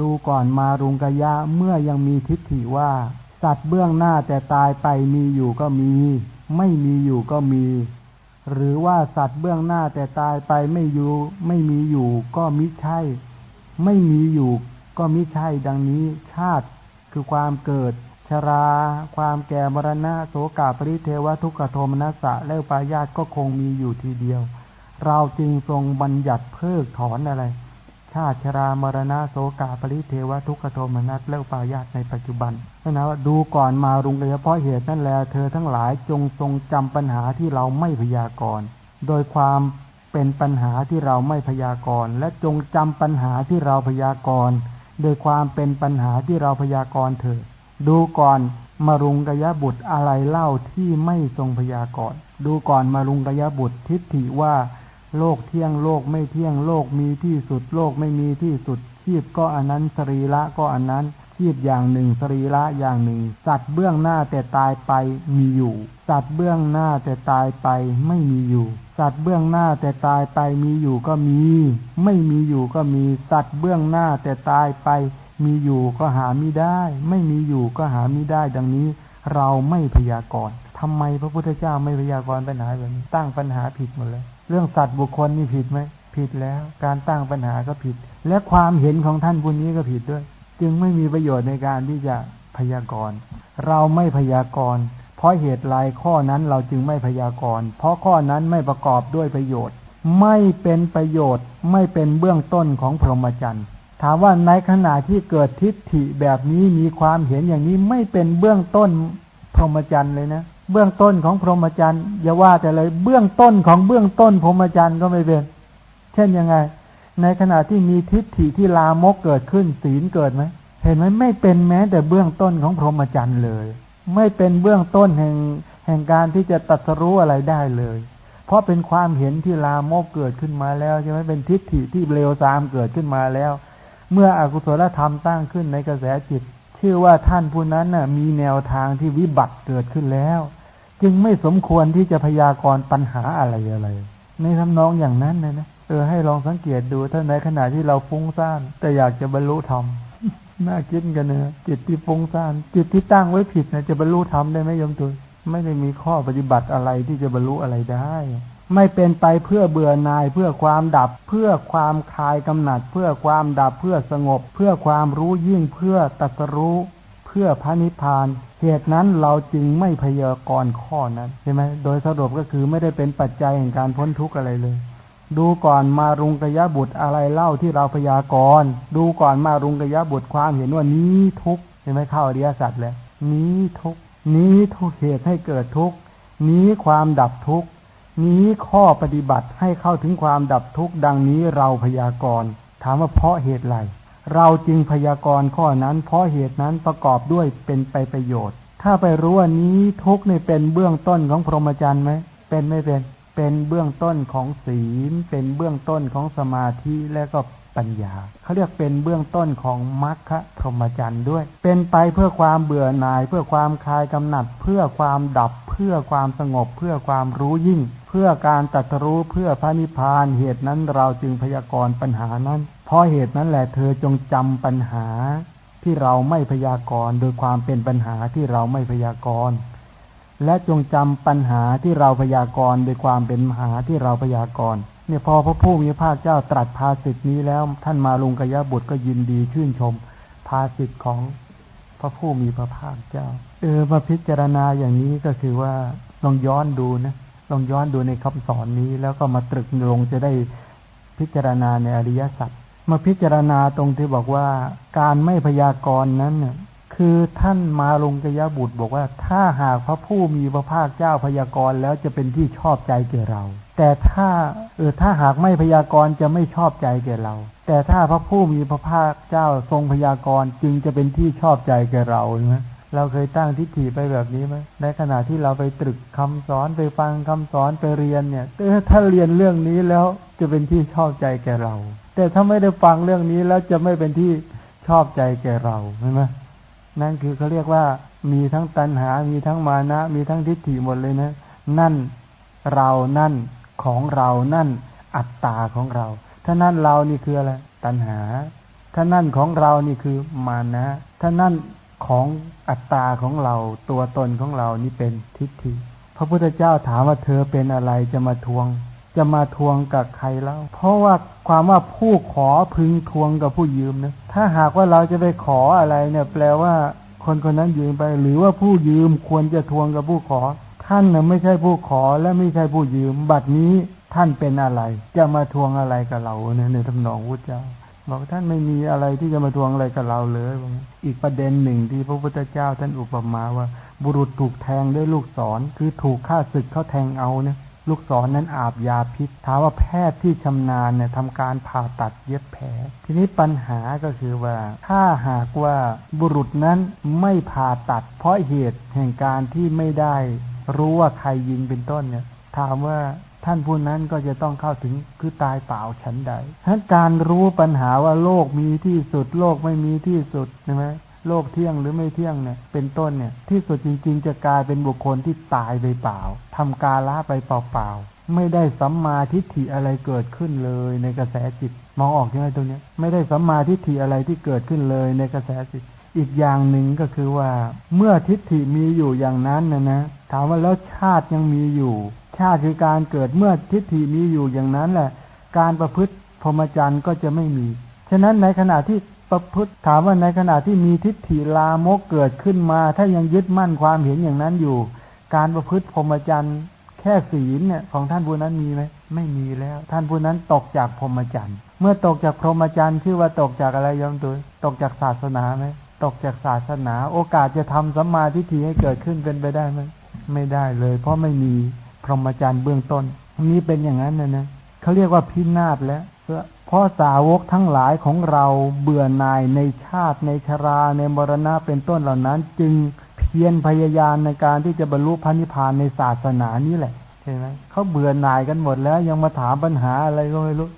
ดูก่อนมารุงกยะเมื่อยังมีทิฏฐิว่า สัตว์เบื้องหน้าแต่ตายไปมีอยู่ก็มี ไม่มีอยู่ก็มี หรือว่าสัตว์เบื้องหน้าแต่ตายไปไม่อยู่ ไม่มีอยู่ก็มิใช่ ไม่มีอยู่ก็มิใช่ดังนี้ชาติคือความเกิด ชรา ความแก่มรณะโสกาปริเทวทุกขโทมนัสสะและปายาตก็คงมีอยู่ทีเดียว เราจึงทรงบัญญัติเพิกถอนอะไร ชาติชรามรณะโสกาปริเทวทุกขโทมนัสเล่าปายาตในปัจจุบันนั่นนะว่าดูก่อนมารุงเลยเฉพาะเหตุนั่นแหละเธอทั้งหลายจงทรงจำปัญหาที่เราไม่พยากรณ์โดยความเป็นปัญหาที่เราไม่พยากรณ์และจงจำปัญหาที่เราพยากรณ์โดยความเป็นปัญหาที่เราพยากรณ์เถิดดูก่อนมารุงกยบุตรอะไรเล่าที่ไม่ทรงพยากรณ์ดูก่อนมารุงกยบุตรทิฏฐิว่า โลกเที่ยงโลกไม่เที่ยงโลกมีที่สุดโลกไม่มีที่สุด ชีพก็อันนั้นสรีละก็อันนั้น ชีพอย่างหนึ่งสรีละอย่างหนึ่ง สัตว์เบื้องหน้าแต่ตายไปมีอยู่ สัตว์เบื้องหน้าแต่ตายไปไม่มีอยู่ สัตว์เบื้องหน้าแต่ตายไปมีอยู่ก็มี ไม่มีอยู่ก็มี สัตว์เบื้องหน้าแต่ตายไป มีอยู่ก็หาไม่ได้ ไม่มีอยู่ก็หาไม่ได้ดังนี้ เราไม่พยากรณ์ทำไมพระพุทธเจ้าไม่พยากรณ์ปัญหาแบบนี้ตั้งปัญหาผิดหมดเลย เรื่องสัตว์บุคคลนี่ผิดไหมผิดแล้ว การตั้งปัญหาก็ผิด และความเห็นของท่านผู้นี้ก็ผิดด้วย จึงไม่มีประโยชน์ในการที่จะพยากรณ์ เราไม่พยากรณ์ เพราะเหตุลายข้อนั้นเราจึงไม่พยากรณ์ เพราะข้อนั้นไม่ประกอบด้วยประโยชน์ ไม่เป็นประโยชน์ ไม่เป็นเบื้องต้นของพรหมจรรย์ถามว่าในขณะที่เกิดทิฏฐิแบบนี้มีความเห็นอย่างนี้ไม่เป็นเบื้องต้นพรหมจรรย์เลยนะ เบื้องต้นของพรหมจรรย์อย่าว่าแต่เลยเบื้องต้นของเบื้องต้นพรหมจรรย์ก็ไม่เป็น เช่นยังไง ในขณะที่มีทิฏฐิที่ลามกเกิดขึ้นศีลเกิดไหมเห็นไหมไม่เป็นแม้แต่เบื้องต้นของพรหมจรรย์เลย ไม่เป็นเบื้องต้นแห่งแห่งการที่จะตัดสู้อะไรได้เลย เพราะเป็นความเห็นที่ลามกเกิดขึ้นมาแล้วใช่ไหมเป็นทิฏฐิที่เลวทรามเกิดขึ้นมาแล้ว เมื่ออกุศลธรรมตั้งขึ้นในกระแสจิต ชื่อว่าท่านผู้นั้นน่ะมีแนวทางที่วิบัติเกิดขึ้นแล้ว จึงไม่สมควรที่จะพยากรณ์ปัญหาอะไรอะไรในทำนองอย่างนั้นนะนะเออให้ลองสังเกตดูถ้าในขณะที่เราฟุ้งซ่านแต่อยากจะบรรลุธรรมน่าคิดกันเนะจิตที่ฟุ้งซ่านจิตที่ตั้งไว้ผิดนะจะบรรลุธรรมได้ไหมยมตุลไม่ได้มีข้อปฏิบัติอะไรที่จะบรรลุอะไรได้ ไม่เป็นไปเพื่อเบื่อนายเพื่อความดับ เพื่อความคลายกำหนัด เพื่อความดับเพื่อสงบ เพื่อความรู้ยิ่งเพื่อตัสรู้ เพื่อพระนิพพาน เหตุนั้นเราจึงไม่พยากรณ์ข้อนั้นใช่ไหมโดยสรุปก็คือไม่ได้เป็นปัจจัยแห่งการพ้นทุกข์อะไรเลย ดูก่อนมารุงกยะบุตรอะไรเล่าที่เราพยากรณ์ดูก่อนมารุงกยะบุตรความเห็นว่านี้ทุกข์ใช่ไหมเข้าอริยสัจแล้วนี้ทุกข์นี้ทุกเหตุให้เกิดทุกข์นี้ความดับทุกข์ นี้ข้อปฏิบัติให้เข้าถึงความดับทุกข์ดังนี้เราพยากรณ์ถามว่าเพราะเหตุไรเราจึงพยากรณ์ข้อนั้น เพราะเหตุนั้นประกอบด้วยเป็นไปประโยชน์ ถ้าไปรู้ว่านี้ทุกข์ในเป็นเบื้องต้นของพรหมจรรย์ไหมเป็นไม่เป็น เป็นเบื้องต้นของศีล เป็นเบื้องต้นของสมาธิและก็ปัญญาเขาเรียกเป็นเบื้องต้นของมรรคพรหมจรรย์ด้วย เป็นไปเพื่อความเบื่อหน่าย เพื่อความคลายกำหนัด เพื่อความดับ เพื่อความสงบ เพื่อความรู้ยิ่ง พื่อการตัดรู้เพื่อพระนิพพานเหตุนั้นเราจึงพยากรณ์ปัญหานั้น เพราะเหตุนั้นแหละเธอจงจำปัญหาที่เราไม่พยากรณ์โดยความเป็นปัญหาที่เราไม่พยากรณ์และจงจำปัญหาที่เราพยากรณ์โดยความเป็นมหาที่เราพยากรณ์เนี่ยพอพระผู้มีพระเจ้าตรัสภาสิทธินี้แล้ว ท่านมาลุงกยะบุตรก็ยินดีชื่นชมภาสิทธิของพระผู้มีพระภาคเจ้า เออมาพิจารณาอย่างนี้ก็คือว่าลองย้อนดูนะ ลองย้อนดูในคำสอนนี้ แล้วก็มาตรึกลงจะได้พิจารณาในอริยสัจมาพิจารณาตรงที่บอกว่าการไม่พยากรณ์นั้นคือท่านมาลงกยบุตรบอกว่า ถ้าหากพระผู้มีพระภาคเจ้าพยากรณ์แล้วจะเป็นที่ชอบใจแก่เรา แต่ถ้าเออถ้าหากไม่พยากรณ์จะไม่ชอบใจแก่เรา แต่ถ้าพระผู้มีพระภาคเจ้าทรงพยากรณ์จึงจะเป็นที่ชอบใจแก่เราใช่ไหม เราเคยตั้งทิฏฐิไปแบบนี้ไหมในขณะที่เราไปตรึกคำสอนไปฟังคำสอนไปเรียนเนี่ยถ้าเรียนเรื่องนี้แล้วจะเป็นที่ชอบใจแก่เรา แต่ถ้าไม่ได้ฟังเรื่องนี้แล้วจะไม่เป็นที่ชอบใจแก่เราใช่ไหมนั่นคือเขาเรียกว่ามีทั้งตัณหา มีทั้งมานะ มีทั้งทิฏฐิหมดเลยนะ นั่นเรานั่นของเรานั่นอัตตาของเรา ถ้านั่นเรานี่คืออะไร ตัณหา ถ้านั่นของเรานี่คือมานะ ถ้านั่น ของอัตตาของเราตัวตนของเรานี่เป็นทิฏฐิ พระพุทธเจ้าถามว่าเธอเป็นอะไรจะมาทวง จะมาทวงกับใครแล้วเพราะว่าความว่าผู้ขอพึงทวงกับผู้ยืมนะถ้าหากว่าเราจะไปขออะไรเนี่ยแปลว่าคนคนนั้นยืมไป หรือว่าผู้ยืมควรจะทวงกับผู้ขอ ท่านน่ะไม่ใช่ผู้ขอและไม่ใช่ผู้ยืม บัดนี้ท่านเป็นอะไร จะมาทวงอะไรกับเราเนี่ยในทำนองพุทธเจ้า บอกท่านไม่มีอะไรที่จะมาทวงอะไรกับเราเลยอีกประเด็นหนึ่งที่พระพุทธเจ้าท่านอุปมาว่า บุรุษถูกแทงด้วยลูกศร คือถูกฆ่าศึกเขาแทงเอาเนี่ยลูกศรนนั้นอาบยาพิษถามว่าแพทย์ที่ชำนาญเนี่ยทำการผ่าตัดเย็บแผล ทีนี้ปัญหาก็คือว่า ถ้าหากว่าบุรุษนั้นไม่ผ่าตัด เพราะเหตุแห่งการที่ไม่ได้รู้ว่าใครยิงเป็นต้นเนี่ย ถามว่า ท่านผู้นั้นก็จะต้องเข้าถึงคือตายเปล่าฉันใดทั้นการรู้ปัญหาว่าโลกมีที่สุด โลกไม่มีที่สุดใช่ไหมโลกเที่ยงหรือไม่เที่ยงเนี่ย เป็นต้นเนี่ย ที่สุดจริง ๆ จะกลายเป็นบุคคลที่ตายไปเปล่าทำกาละไปเปล่าๆไม่ได้สัมมาทิฏฐิอะไรเกิดขึ้นเลยในกระแสจิต มองออกใช่ไหมตรงนี้ไม่ได้สัมมาทิฏฐิอะไรที่เกิดขึ้นเลยในกระแสจิต อีกอย่างหนึ่งก็คือว่า เมื่อทิฏฐิมีอยู่อย่างนั้นนะนะถามว่าแล้วชาติยังมีอยู่ ชาติคือการเกิดเมื่อทิฏฐิมีอยู่อย่างนั้นแหละ การประพฤติพรหมจรรย์ก็จะไม่มี ฉะนั้นในขณะที่ประพฤติถามว่าในขณะที่มีทิฏฐิลามกเกิดขึ้นมา ถ้ายังยึดมั่นความเห็นอย่างนั้นอยู่ การประพฤติพรหมจรรย์แค่ศีลเนี่ยของท่านผู้นั้นมีไหมไม่มีแล้ว ท่านผู้นั้นตกจากพรหมจรรย์เมื่อตกจากพรหมจรรย์ชื่อว่าตกจากอะไรยอมตัวตกจากศาสนาไหม ตกจากศาสนา โอกาสจะทำสัมมาทิฏฐิให้เกิดขึ้นเป็นไปได้ไหมไม่ได้เลย เพราะไม่มีพรหมจรรย์เบื้องต้นนี้เป็นอย่างนั้นนะนะเขาเรียกว่าพินาศแล้วเพราะสาวกทั้งหลายของเราเบื่อหน่ายในชาติในชราในมรณะเป็นต้นเหล่านั้น จึงเพียรพยายามในการที่จะบรรลุพระนิพพานในศาสนานี้แหละใช่ไหมเขาเบื่อหน่ายกันหมดแล้วยังมาถามปัญหาอะไรก็ไม่รู้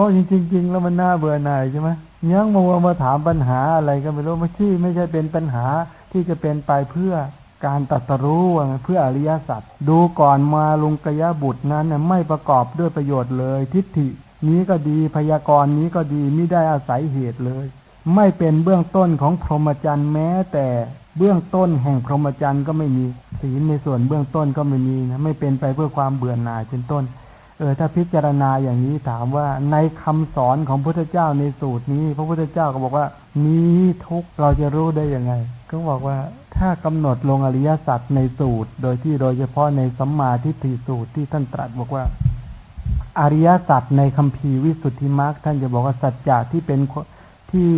ราะจริงๆแล้วมันน่าเบื่อหน่ายใช่ไหมยังมามาถามปัญหาอะไรก็ไม่รู้ไม่ใช่ไม่ใช่เป็นปัญหาที่จะเป็นไปเพื่อการตัดรู้เพื่ออริยสัจดูก่อนมาลุงกยบุตรนั้นไม่ประกอบด้วยประโยชน์เลย ทิฏฐินี้ก็ดีพยากรณ์นี้ก็ดีไม่ได้อาศัยเหตุเลย ไม่เป็นเบื้องต้นของพรหมจรรย์แม้แต่เบื้องต้นแห่งพรหมจรรย์ก็ไม่มีศีลในส่วนเบื้องต้นก็ไม่มีนะไม่เป็นไปเพื่อความเบื่อหน่ายเป็นต้น เออถ้าพิจารณาอย่างนี้ถามว่าในคำสอนของพระพุทธเจ้าในสูตรนี้ พระพุทธเจ้าก็บอกว่ามีทุกเราจะรู้ได้ยังไง ก็บอกว่าถ้ากำหนดลงอริยสัจในสูตร โดยที่โดยเฉพาะในสัมมาทิฏฐิสูตรที่ท่านตรัสบอกว่า อริยสัจในคัมภีร์วิสุทธิมรรคท่านจะบอกว่าสัจจะที่เป็นที่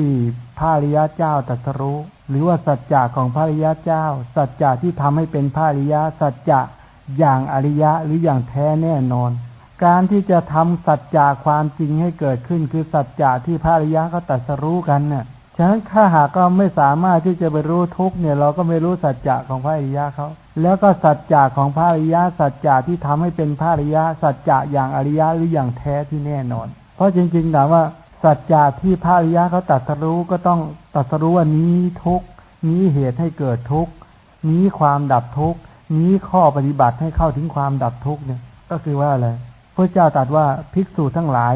พระริยเจ้าตรัสรู้ หรือว่าสัจจะของพระริยเจ้า สัจจะที่ทำให้เป็นพระริยสัจจะอย่างอริยะหรืออย่างแท้แน่นอน การที่จะทำสัจจะความจริงให้เกิดขึ้นคือสัจจะที่พระอริยะเขาตรัสรู้กันเนี่ยฉะนั้นถ้าหากก็ไม่สามารถที่จะไปรู้ทุกเนี่ย เราก็ไม่รู้สัจจะของพระอริยะเขาแล้วก็สัจจะของพระอริยะสัจจะที่ทำให้เป็นพระอริยะสัจจะอย่างอริยะหรืออย่างแท้ที่แน่นอน เพราะจริงๆถามว่าสัจจะที่พระอริยะเขาตัดสรู้ก็ต้องตัดสรู้ว่านี้ทุกนี้เหตุให้เกิดทุกนี้ความดับทุกนี้ข้อปฏิบัติให้เข้าถึงความดับทุกเนี่ย ก็คือว่าอะไร พระเจ้าตรัสว่าภิกษุทั้งหลาย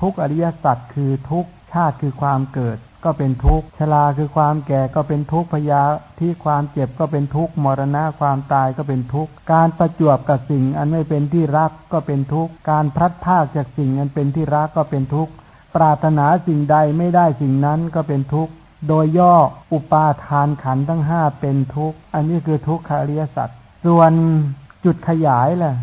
ทุกอริยสัจคือทุกชาติคือความเกิด ก็เป็นทุกชราคือความแก่ก็เป็นทุกพยาที่ความเจ็บก็เป็นทุกมรณะความตายก็เป็นทุกการประจวบกับสิ่งอันไม่เป็นที่รักก็เป็นทุกการพลัดพรากจากสิ่งอันเป็นที่รักก็เป็นทุกปรารถนาสิ่งใดไม่ได้สิ่งนั้นก็เป็นทุกข์ โดยย่ออุปาทานขันทั้งห้าเป็นทุกข์ อันนี้คือทุกขอริยสัจส่วนจุดขยายแหละ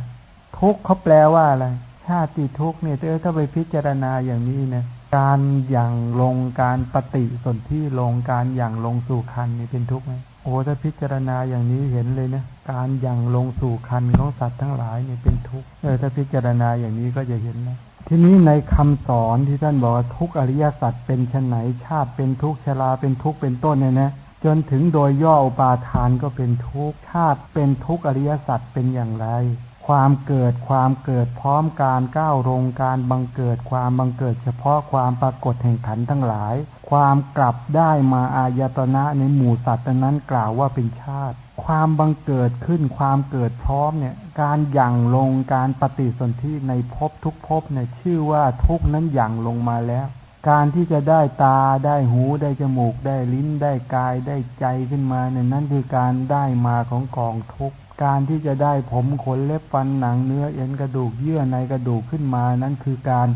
ทุกข์เขาแปลว่าอะไร ชาติทุกข์เนี่ยถ้าไปพิจารณาอย่างนี้นะการอย่างลงการปฏิสนธิลงการอย่างลงสู่คันนี่เป็นทุกข์ไหมโอ้ถ้าพิจารณาอย่างนี้เห็นเลยนะการอย่างลงสู่คันของสัตว์ทั้งหลายเนี่ยเป็นทุกข์เออถ้าพิจารณาอย่างนี้ก็จะเห็นนะทีนี้ในคำสอนที่ท่านบอกทุกอริยสัจเป็นชนไหนชาติเป็นทุกข์ชราเป็นทุกข์เป็นต้นเนี่ยนะจนถึงโดยย่ออุปาทานก็เป็นทุกข์ชาติเป็นทุกข์อริยสัจเป็นอย่างไร ความเกิดความเกิดพร้อมการก้าวลงการบังเกิดความบังเกิด เฉพาะความปรากฏแห่งขันทั้งหลาย ความกลับได้มาอายตนะในหมู่สัตว์นั้นกล่าวว่าเป็นชาติ ความบังเกิดขึ้นความเกิดพร้อมเนี่ย การหยั่งลงการปฏิสนธิในภพทุกภพเนี่ยชื่อว่าทุกนั้นหยั่งลงมาแล้ว การที่จะได้ตาได้หูได้จมูกได้ลิ้นได้กายได้ใจขึ้นมาเนี่ยนั่นคือการได้มาของกองทุก การที่จะได้ผมขนเล็บฟันหนังเนื้อเอ็นกระดูกเยื่อในกระดูกขึ้นมา นั้นคือการ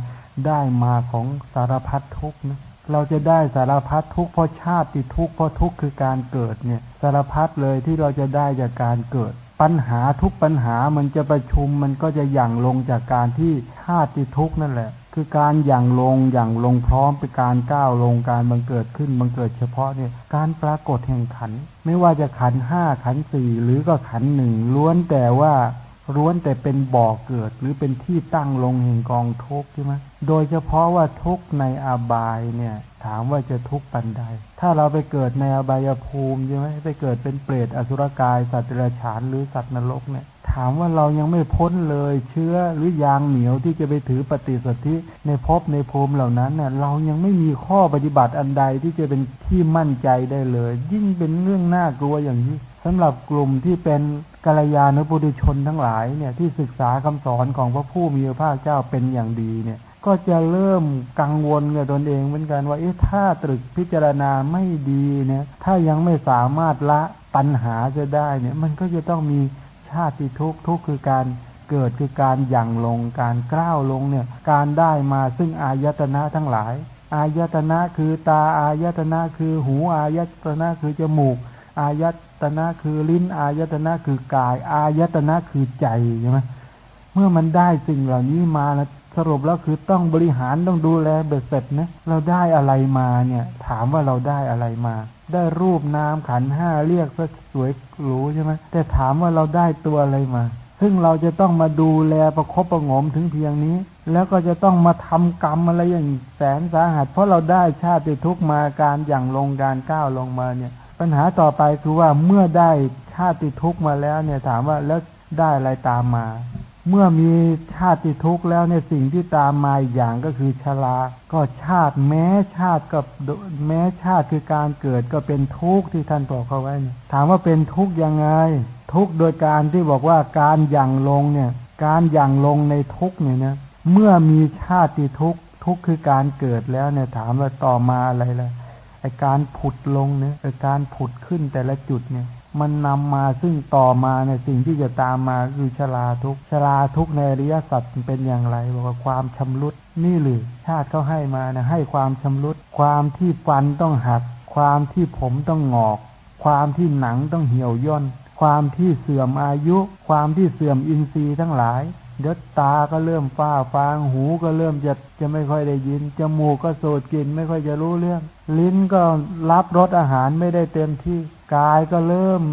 ได้มาของสารพัดทุกนะเราจะได้สารพัดทุกเพราะชาติทุกเพราะทุกคือการเกิดเนี่ย สารพัดเลยที่เราจะได้จากการเกิด ปัญหาทุกปัญหามันจะประชุมมันก็จะหยั่งลงจากการที่ชาติทุกนั่นแหละ คือการอย่างลงอย่างลงพร้อมเป็นการก้าวลงการบังเกิดขึ้นบังเกิดเฉพาะเนี่ยการปรากฏแห่งขัน ไม่ว่าจะขันห้าขันสี่หรือก็ขันหนึ่งล้วนแต่ว่าล้วนแต่เป็นบ่อเกิดหรือเป็นที่ตั้งลงแห่งกองทุกข์ใช่ไหมโดยเฉพาะว่าทุกข์ในอาบายเนี่ย ถามว่าจะทุกข์ปันใด ถ้าเราไปเกิดในอบายภูมิใช่ไหมไปเกิดเป็นเปรตอสุรกายสัตว์เดรัจฉานหรือสัตว์นรกเนี่ย ถามว่าเรายังไม่พ้นเลยเชื้อหรือยางเหนียวที่จะไปถือปฏิสนธิในภพในภูมิเหล่านั้นเนี่ยเรายังไม่มีข้อปฏิบัติอันใดที่จะเป็นที่มั่นใจได้เลย ยิ่งเป็นเรื่องน่ากลัวอย่างนี้สำหรับกลุ่มที่เป็นกัลยาณปุถุชนทั้งหลายเนี่ยที่ศึกษาคำสอนของพระผู้มีพระภาคเจ้าเป็นอย่างดีเนี่ยก็จะเริ่มกังวลกับตนเองเหมือนกันว่าเอ๊ะถ้าตรึกพิจารณาไม่ดีเนี่ยถ้ายังไม่สามารถละปัญหาจะได้เนี่ยมันก็จะต้องมี ชาติทุกข์ทุกข์คือการเกิดคือการหยั่งลงการกล้าวลงเนี่ย การได้มาซึ่งอายตนะทั้งหลาย อายตนะคือตาอายตนะคือหู อายตนะคือจมูก อายตนะคือลิ้น อายตนะคือกาย อายตนะคือใจใช่ไหมเมื่อมันได้สิ่งเหล่านี้มาแล้ว สรุปแล้วคือต้องบริหารต้องดูแลเบ็ดเสร็จนะเราได้อะไรมาเนี่ย ถามว่าเราได้อะไรมา ได้รูปนามขันห้าเรียกซะสวยหรูใช่ไหมแต่ถามว่าเราได้ตัวอะไรมา ซึ่งเราจะต้องมาดูแลประคบประงมถึงเพียงนี้ แล้วก็จะต้องมาทำกรรมอะไรอย่างแสนสาหัส เพราะเราได้ชาติทุกมาการอย่างลงการก้าวลงมาเนี่ย ปัญหาต่อไปคือว่าเมื่อได้ชาติทุกมาแล้วเนี่ยถามว่าแล้วได้อะไรตามมา เมื่อมีชาติทุกข์แล้วเนี่ยสิ่งที่ตามมาอย่างก็คือชรา ก็ชาติแม้ชาติกับแม้ชาติคือการเกิดก็เป็นทุกข์ที่ท่านบอกเขาไว้ ถามว่าเป็นทุกข์ยังไง ทุกข์โดยการที่บอกว่าการอย่างลงเนี่ย การอย่างลงในทุกข์เนี่ยนะเมื่อมีชาติทุกข์ทุกข์คือการเกิดแล้วเนี่ยถามว่าต่อมาอะไรล่ะไอการผุดลงเนี่ยไอการผุดขึ้นแต่ละจุดเนี่ย มันนำมาซึ่งต่อมาในสิ่งที่จะตามมาคือชราทุกชราทุกในอริยสัจเป็นอย่างไรบอกว่าความชำรุดนี่หรือชาติเขาให้มานะให้ความชำรุด ความที่ฟันต้องหัก ความที่ผมต้องงอก ความที่หนังต้องเหี่ยวย่น ความที่เสื่อมอายุ ความที่เสื่อมอินทรีย์ทั้งหลายเดี๋ยวตาก็เริ่มฟ้าฟางหูก็เริ่มจะจะไม่ค่อยได้ยิน จมูกก็โสดกลิ่นไม่ค่อยจะรู้เรื่อง ลิ้นก็รับรสอาหารไม่ได้เต็มที่ กายก็เริ่ม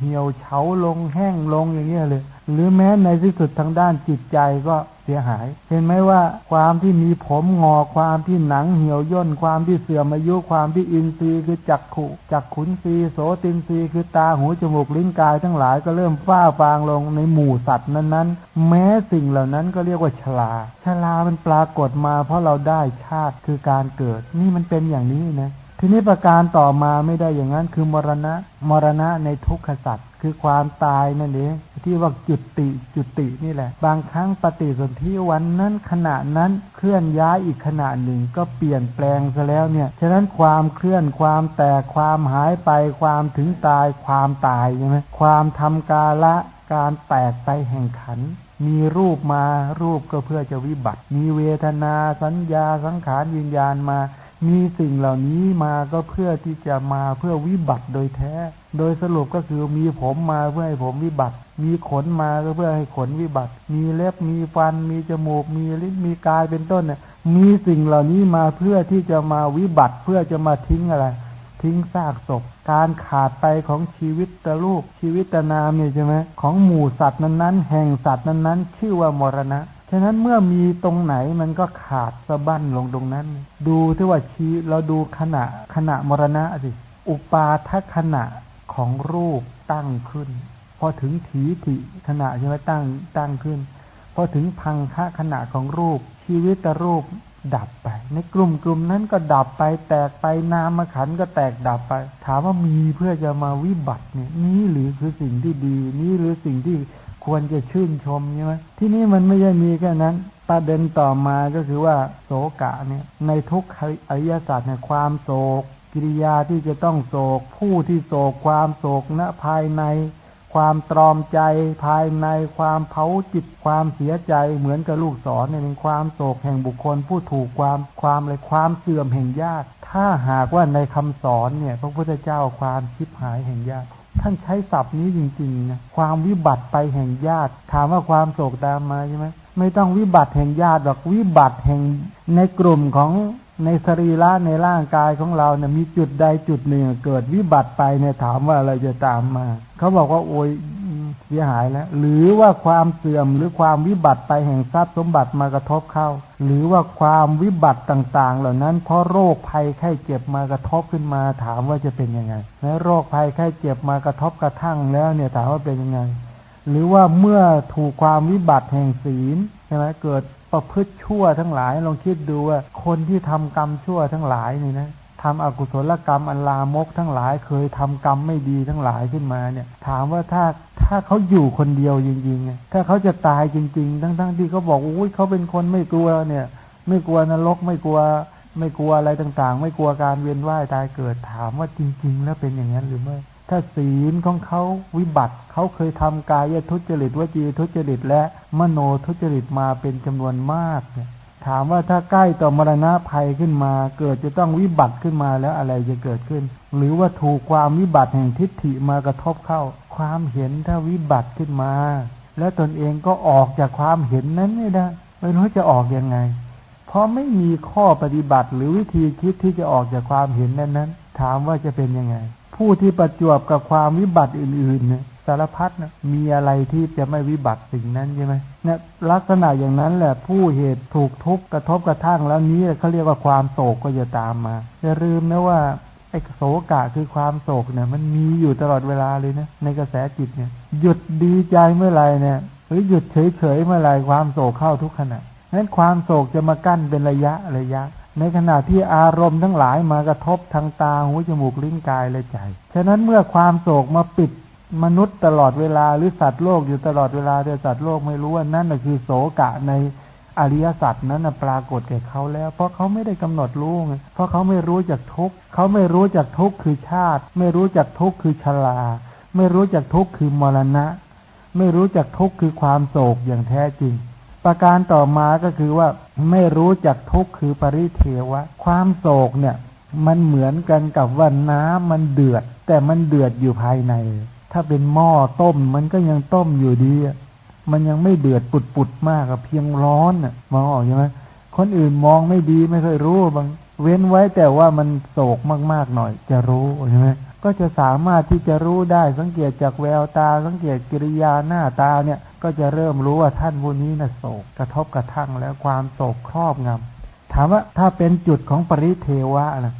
เหี่ยวเฉาลงแห้งลงอย่างเงี้ยเลย หรือแม้ในที่สุดทางด้านจิตใจก็เสียหาย เห็นไหมว่าความที่มีผมงอความที่หนังเหี่ยวย่นความที่เสื่อมอายุความที่อินทรีย์คือจักขุจักขุนทรีย์โสตินทรีย์คือตาหูจมูกลิ้นกายทั้งหลายก็เริ่มฟ้าฟางลงในหมู่สัตว์นั้นๆ แม้สิ่งเหล่านั้นก็เรียกว่าชลาชลามันปรากฏมา เพราะเราได้ชาติคือการเกิด นี่มันเป็นอย่างนี้นะ ทีนี้ประการต่อมาไม่ได้อย่างนั้น คือมรณะมรณะในทุกขสัตว์คือความตายนั่นเองที่ว่าจุดติจุดตินี่แหละ บางครั้งปฏิสนธิวันนั้นขณะนั้นเคลื่อนย้ายอีกขณะหนึ่งก็เปลี่ยนแปลงซะแล้วเนี่ยฉะนั้นความเคลื่อนความแตกความหายไป ความถึงตายความตายใช่ไหมความทำกาละการแตกไปแห่งขันมีรูปมารูปก็เพื่อจะวิบัติ มีเวทนาสัญญาสังขารวิญญาณมา มีสิ่งเหล่านี้มาก็เพื่อที่จะมาเพื่อวิบัติโดยแท้ โดยสรุปก็คือมีผมมาเพื่อให้ผมวิบัติ มีขนมาก็เพื่อให้ขนวิบัติ มีเล็บ มีฟัน มีจมูก มีลิ้น มีกายเป็นต้นเนี่ย มีสิ่งเหล่านี้มาเพื่อที่จะมาวิบัติ เพื่อจะมาทิ้งอะไร ทิ้งซากศพ การขาดไปของชีวิตตะลูกชีวิตตนามเนี่ยใช่ไหมของหมู่สัตว์นั้นๆ แห่งสัตว์นั้นๆ ชื่อว่ามรณะ ฉะนั้นเมื่อมีตรงไหนมันก็ขาดสะบั้นลงตรงนั้น ดูที่ว่าชี้เราดูขณะขณะมรณะสิ อุปาทขณะของรูปตั้งขึ้น พอถึงถีติขณะใช่ไหมตั้งตั้งขึ้น พอถึงพังคะขณะของรูป ชีวิตรูปดับไป ในกลุ่มกลุ่มนั้นก็ดับไป แตกไปนามขันก็แตกดับไป ถามว่ามีเพื่อจะมาวิบัติเนี่ย นี้หรือคือสิ่งที่ดี นี้หรือสิ่งที่ ควรจะชื่นชมใช่ไหมที่นี่มันไม่ใช่มีแค่นั้น ประเด็นต่อมาก็คือว่าโศกะเนี่ย ในทุกอริยศาสตร์เนี่ยความโศก กิริยาที่จะต้องโศก ผู้ที่โศกความโศกณภายใน ความตรอมใจภายในความเผาจิตความเสียใจเหมือนกับลูกศรเนี่ยเป็นความโศกแห่งบุคคล ผู้ถูกความความเลยความเสื่อมแห่งญาติ ถ้าหากว่าในคำสอนเนี่ย พระพุทธเจ้าความคิดหายแห่งญาติ ท่านใช้ศัพท์นี้จริงๆนะความวิบัติไปแห่งญาติ ถามว่าความโศกตามมาใช่ไหมไม่ต้องวิบัติแห่งญาติหรอกวิบัติแห่งในกลุ่มของในสรีระในร่างกายของเราเนี่ยมีจุดใดจุดหนึ่งเกิดวิบัติไปเนี่ยถามว่าอะไรจะตามมา เขาบอกว่าโอย เสียหายแล้ว หรือว่าความเสื่อมหรือความวิบัติไปแห่งทรัพย์สมบัติมากระทบเข้า หรือว่าความวิบัติต่างๆ เหล่านั้นเพราะโรคภัยไข้เจ็บมากระทบขึ้นมาถามว่าจะเป็นยังไงและโรคภัยไข้เจ็บมากระทบกระทั่งแล้วเนี่ยถามว่าเป็นยังไง หรือว่าเมื่อถูกความวิบัติแห่งศีลใช่ไหมเกิดประพฤติชั่วทั้งหลายลองคิดดูว่าคนที่ทำกรรมชั่วทั้งหลายนี่นะ ทำอกุศลกรรมอันลามกทั้งหลายเคยทำกรรมไม่ดีทั้งหลายขึ้นมาเนี่ย ถามว่าถ้าถ้าเขาอยู่คนเดียวจริงๆถ้าเขาจะตายจริง ๆ ทั้งๆที่เขาบอกอุ้ยเขาเป็นคนไม่กลัวเนี่ย ไม่กลัวนรกไม่กลัว ไม่กลัวอะไรต่างๆ ไม่กลัวการเวียนว่ายตายเกิดถามว่าจริง ๆ แล้วเป็นอย่างนั้นหรือไม่ถ้าศีลของเขาวิบัติเขาเคยทำกายทุจริตวจีทุจริตและมโนทุจริตมาเป็นจำนวนมากเนี่ย ถามว่าถ้าใกล้ต่อมรณะภัยขึ้นมา เกิดจะต้องวิบัติขึ้นมาแล้วอะไรจะเกิดขึ้น หรือว่าถูกความวิบัติแห่งทิฏฐิมากระทบเข้า ความเห็นถ้าวิบัติขึ้นมา แล้วตนเองก็ออกจากความเห็นนั้นไม่ได้ไม่รู้จะออกยังไง เพราะไม่มีข้อปฏิบัติหรือวิธีคิดที่จะออกจากความเห็นนั้นนั้น ถามว่าจะเป็นยังไง ผู้ที่ประจวบกับความวิบัติอื่นๆเนี่ย สารพัดนะมีอะไรที่จะไม่วิบัติสิ่งนั้นใช่ไหมเนี่ยลักษณะอย่างนั้นแหละผู้เหตุถูกทุบกระทบกระทั่งแล้วนี้เขาเรียกว่าความโศกก็จะตามมาอย่าลืมนะว่าไอ้โศกะคือความโศกเนี่ย มันมีอยู่ตลอดเวลาเลยนะในกระแสจิตเนี่ย หยุดดีใจเมื่อไรเนี่ยหรือหยุดเฉยเฉยเมื่อไรความโศกเข้าทุกขณะนั้นความโศกจะมากั้นเป็นระยะระยะ ในขณะที่อารมณ์ทั้งหลายมากระทบทางตาหูจมูกลิ้นกายและใจ ฉะนั้นเมื่อความโศกมาปิด มนุษย์ตลอดเวลาหรือสัตว์โลกอยู่ตลอดเวลาแต่สัตว์โลกไม่รู้ว่านั่นคือโสกะในอริยสัจนั้นปรากฏแก่เขาแล้ว เพราะเขาไม่ได้กำหนดรู้ไงเพราะเขาไม่รู้จักทุกเขาไม่รู้จักทุกคือชาติ ไม่รู้จักทุกคือชรา ไม่รู้จักทุกคือมรณะ ไม่รู้จักทุกคือความโศกอย่างแท้จริง ประการต่อมาก็คือว่าไม่รู้จักทุกคือปริเทวะ ความโศกเนี่ย มันเหมือนกันกับว่าน้ำมันเดือด แต่มันเดือดอยู่ภายใน ถ้าเป็นหม้อต้ม มันก็ยังต้มอยู่ดีอะมันยังไม่เดือดปุดปุดมากอะเพียงร้อนอะมองออกใช่ไหมคนอื่นมองไม่ดีไม่เคยรู้บาง เว้นไว้แต่ว่ามันโศกมากๆหน่อย จะรู้ใช่ไหมก็จะสามารถที่จะรู้ได้สังเกตจากแววตา สังเกตกิริยาหน้าตาเนี่ย ก็จะเริ่มรู้ว่าท่านผู้นี้นะ่ะโศกกระทบกระทั่งแล้วความโศกครอบงำถามว่าถ้าเป็นจุดของปริเทวะนะ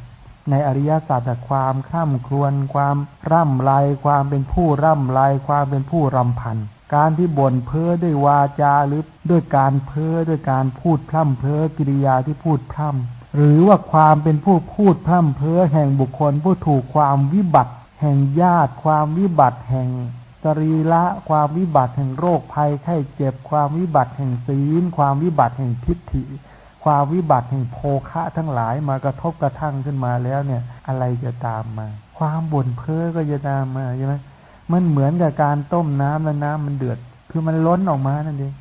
ในอริยศาสัจความข้ามครวน ความร่ำไรความเป็นผู้ร่ำไรความเป็นผู้รำพัน การที่บ่นเพ้อด้วยวาจาหรือด้วยการเพ้อด้วยการพูดพร่ำเพ้อกิริยาที่พูดพร่ำหรือว่าความเป็นผู้พูดพร่ำเพ้อแห่งบุคคลผู้ถูกความวิบัติ แห่งญาติ ความวิบัติแห่งสรีละความวิบัติแห่งโรคภัยไข้เจ็บ ความวิบัติแห่งศีล ความวิบัติแห่งทิฏฐิ ความวิบัติแห่งโภคะทั้งหลายมากระทบกระทั่งขึ้นมาแล้วเนี่ย อะไรจะตามมา ความบ่นเพ้อก็จะตามมาใช่ไหมมันเหมือนกับการต้มน้ำแล้วน้ำมันเดือด คือมันล้นออกมานั่นเอง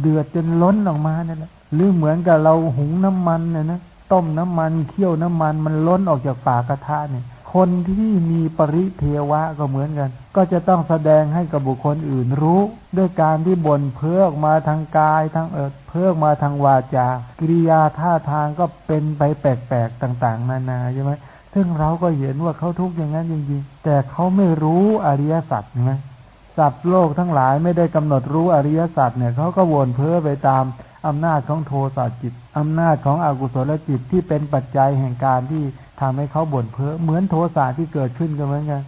เดือดจนล้นออกมานั่นแหละหรือเหมือนกับเราหุงน้ำมันเนี่ยนะต้มน้ำมันเคี่ยวน้ำมันมันล้นออกจากปากกระทะเนี่ย คนที่มีปริเทวะก็เหมือนกัน ก็จะต้องแสดงให้กับบุคคลอื่นรู้ ด้วยการที่บ่นเพื่อออกมาทางกายทางเอิดเพื่อมาทางวาจากิริยาท่าทางก็เป็นไปแปลกๆต่าง ๆ นานาใช่ไหมซึ่งเราก็เห็นว่าเขาทุกข์อย่างนั้นจริงๆ แต่เขาไม่รู้อริยสัจใช่ไหมสัตว์โลกทั้งหลายไม่ได้กำหนดรู้อริยสัจเนี่ยเขาก็วนเพ้อไปตาม อำนาจของโทสะจิตอำนาจของอกุศลจิตที่เป็นปัจจัยแห่งการที่ทำให้เขาบ่นเพ้อเหมือนโทสะที่เกิดขึ้นกันเหมือนกัน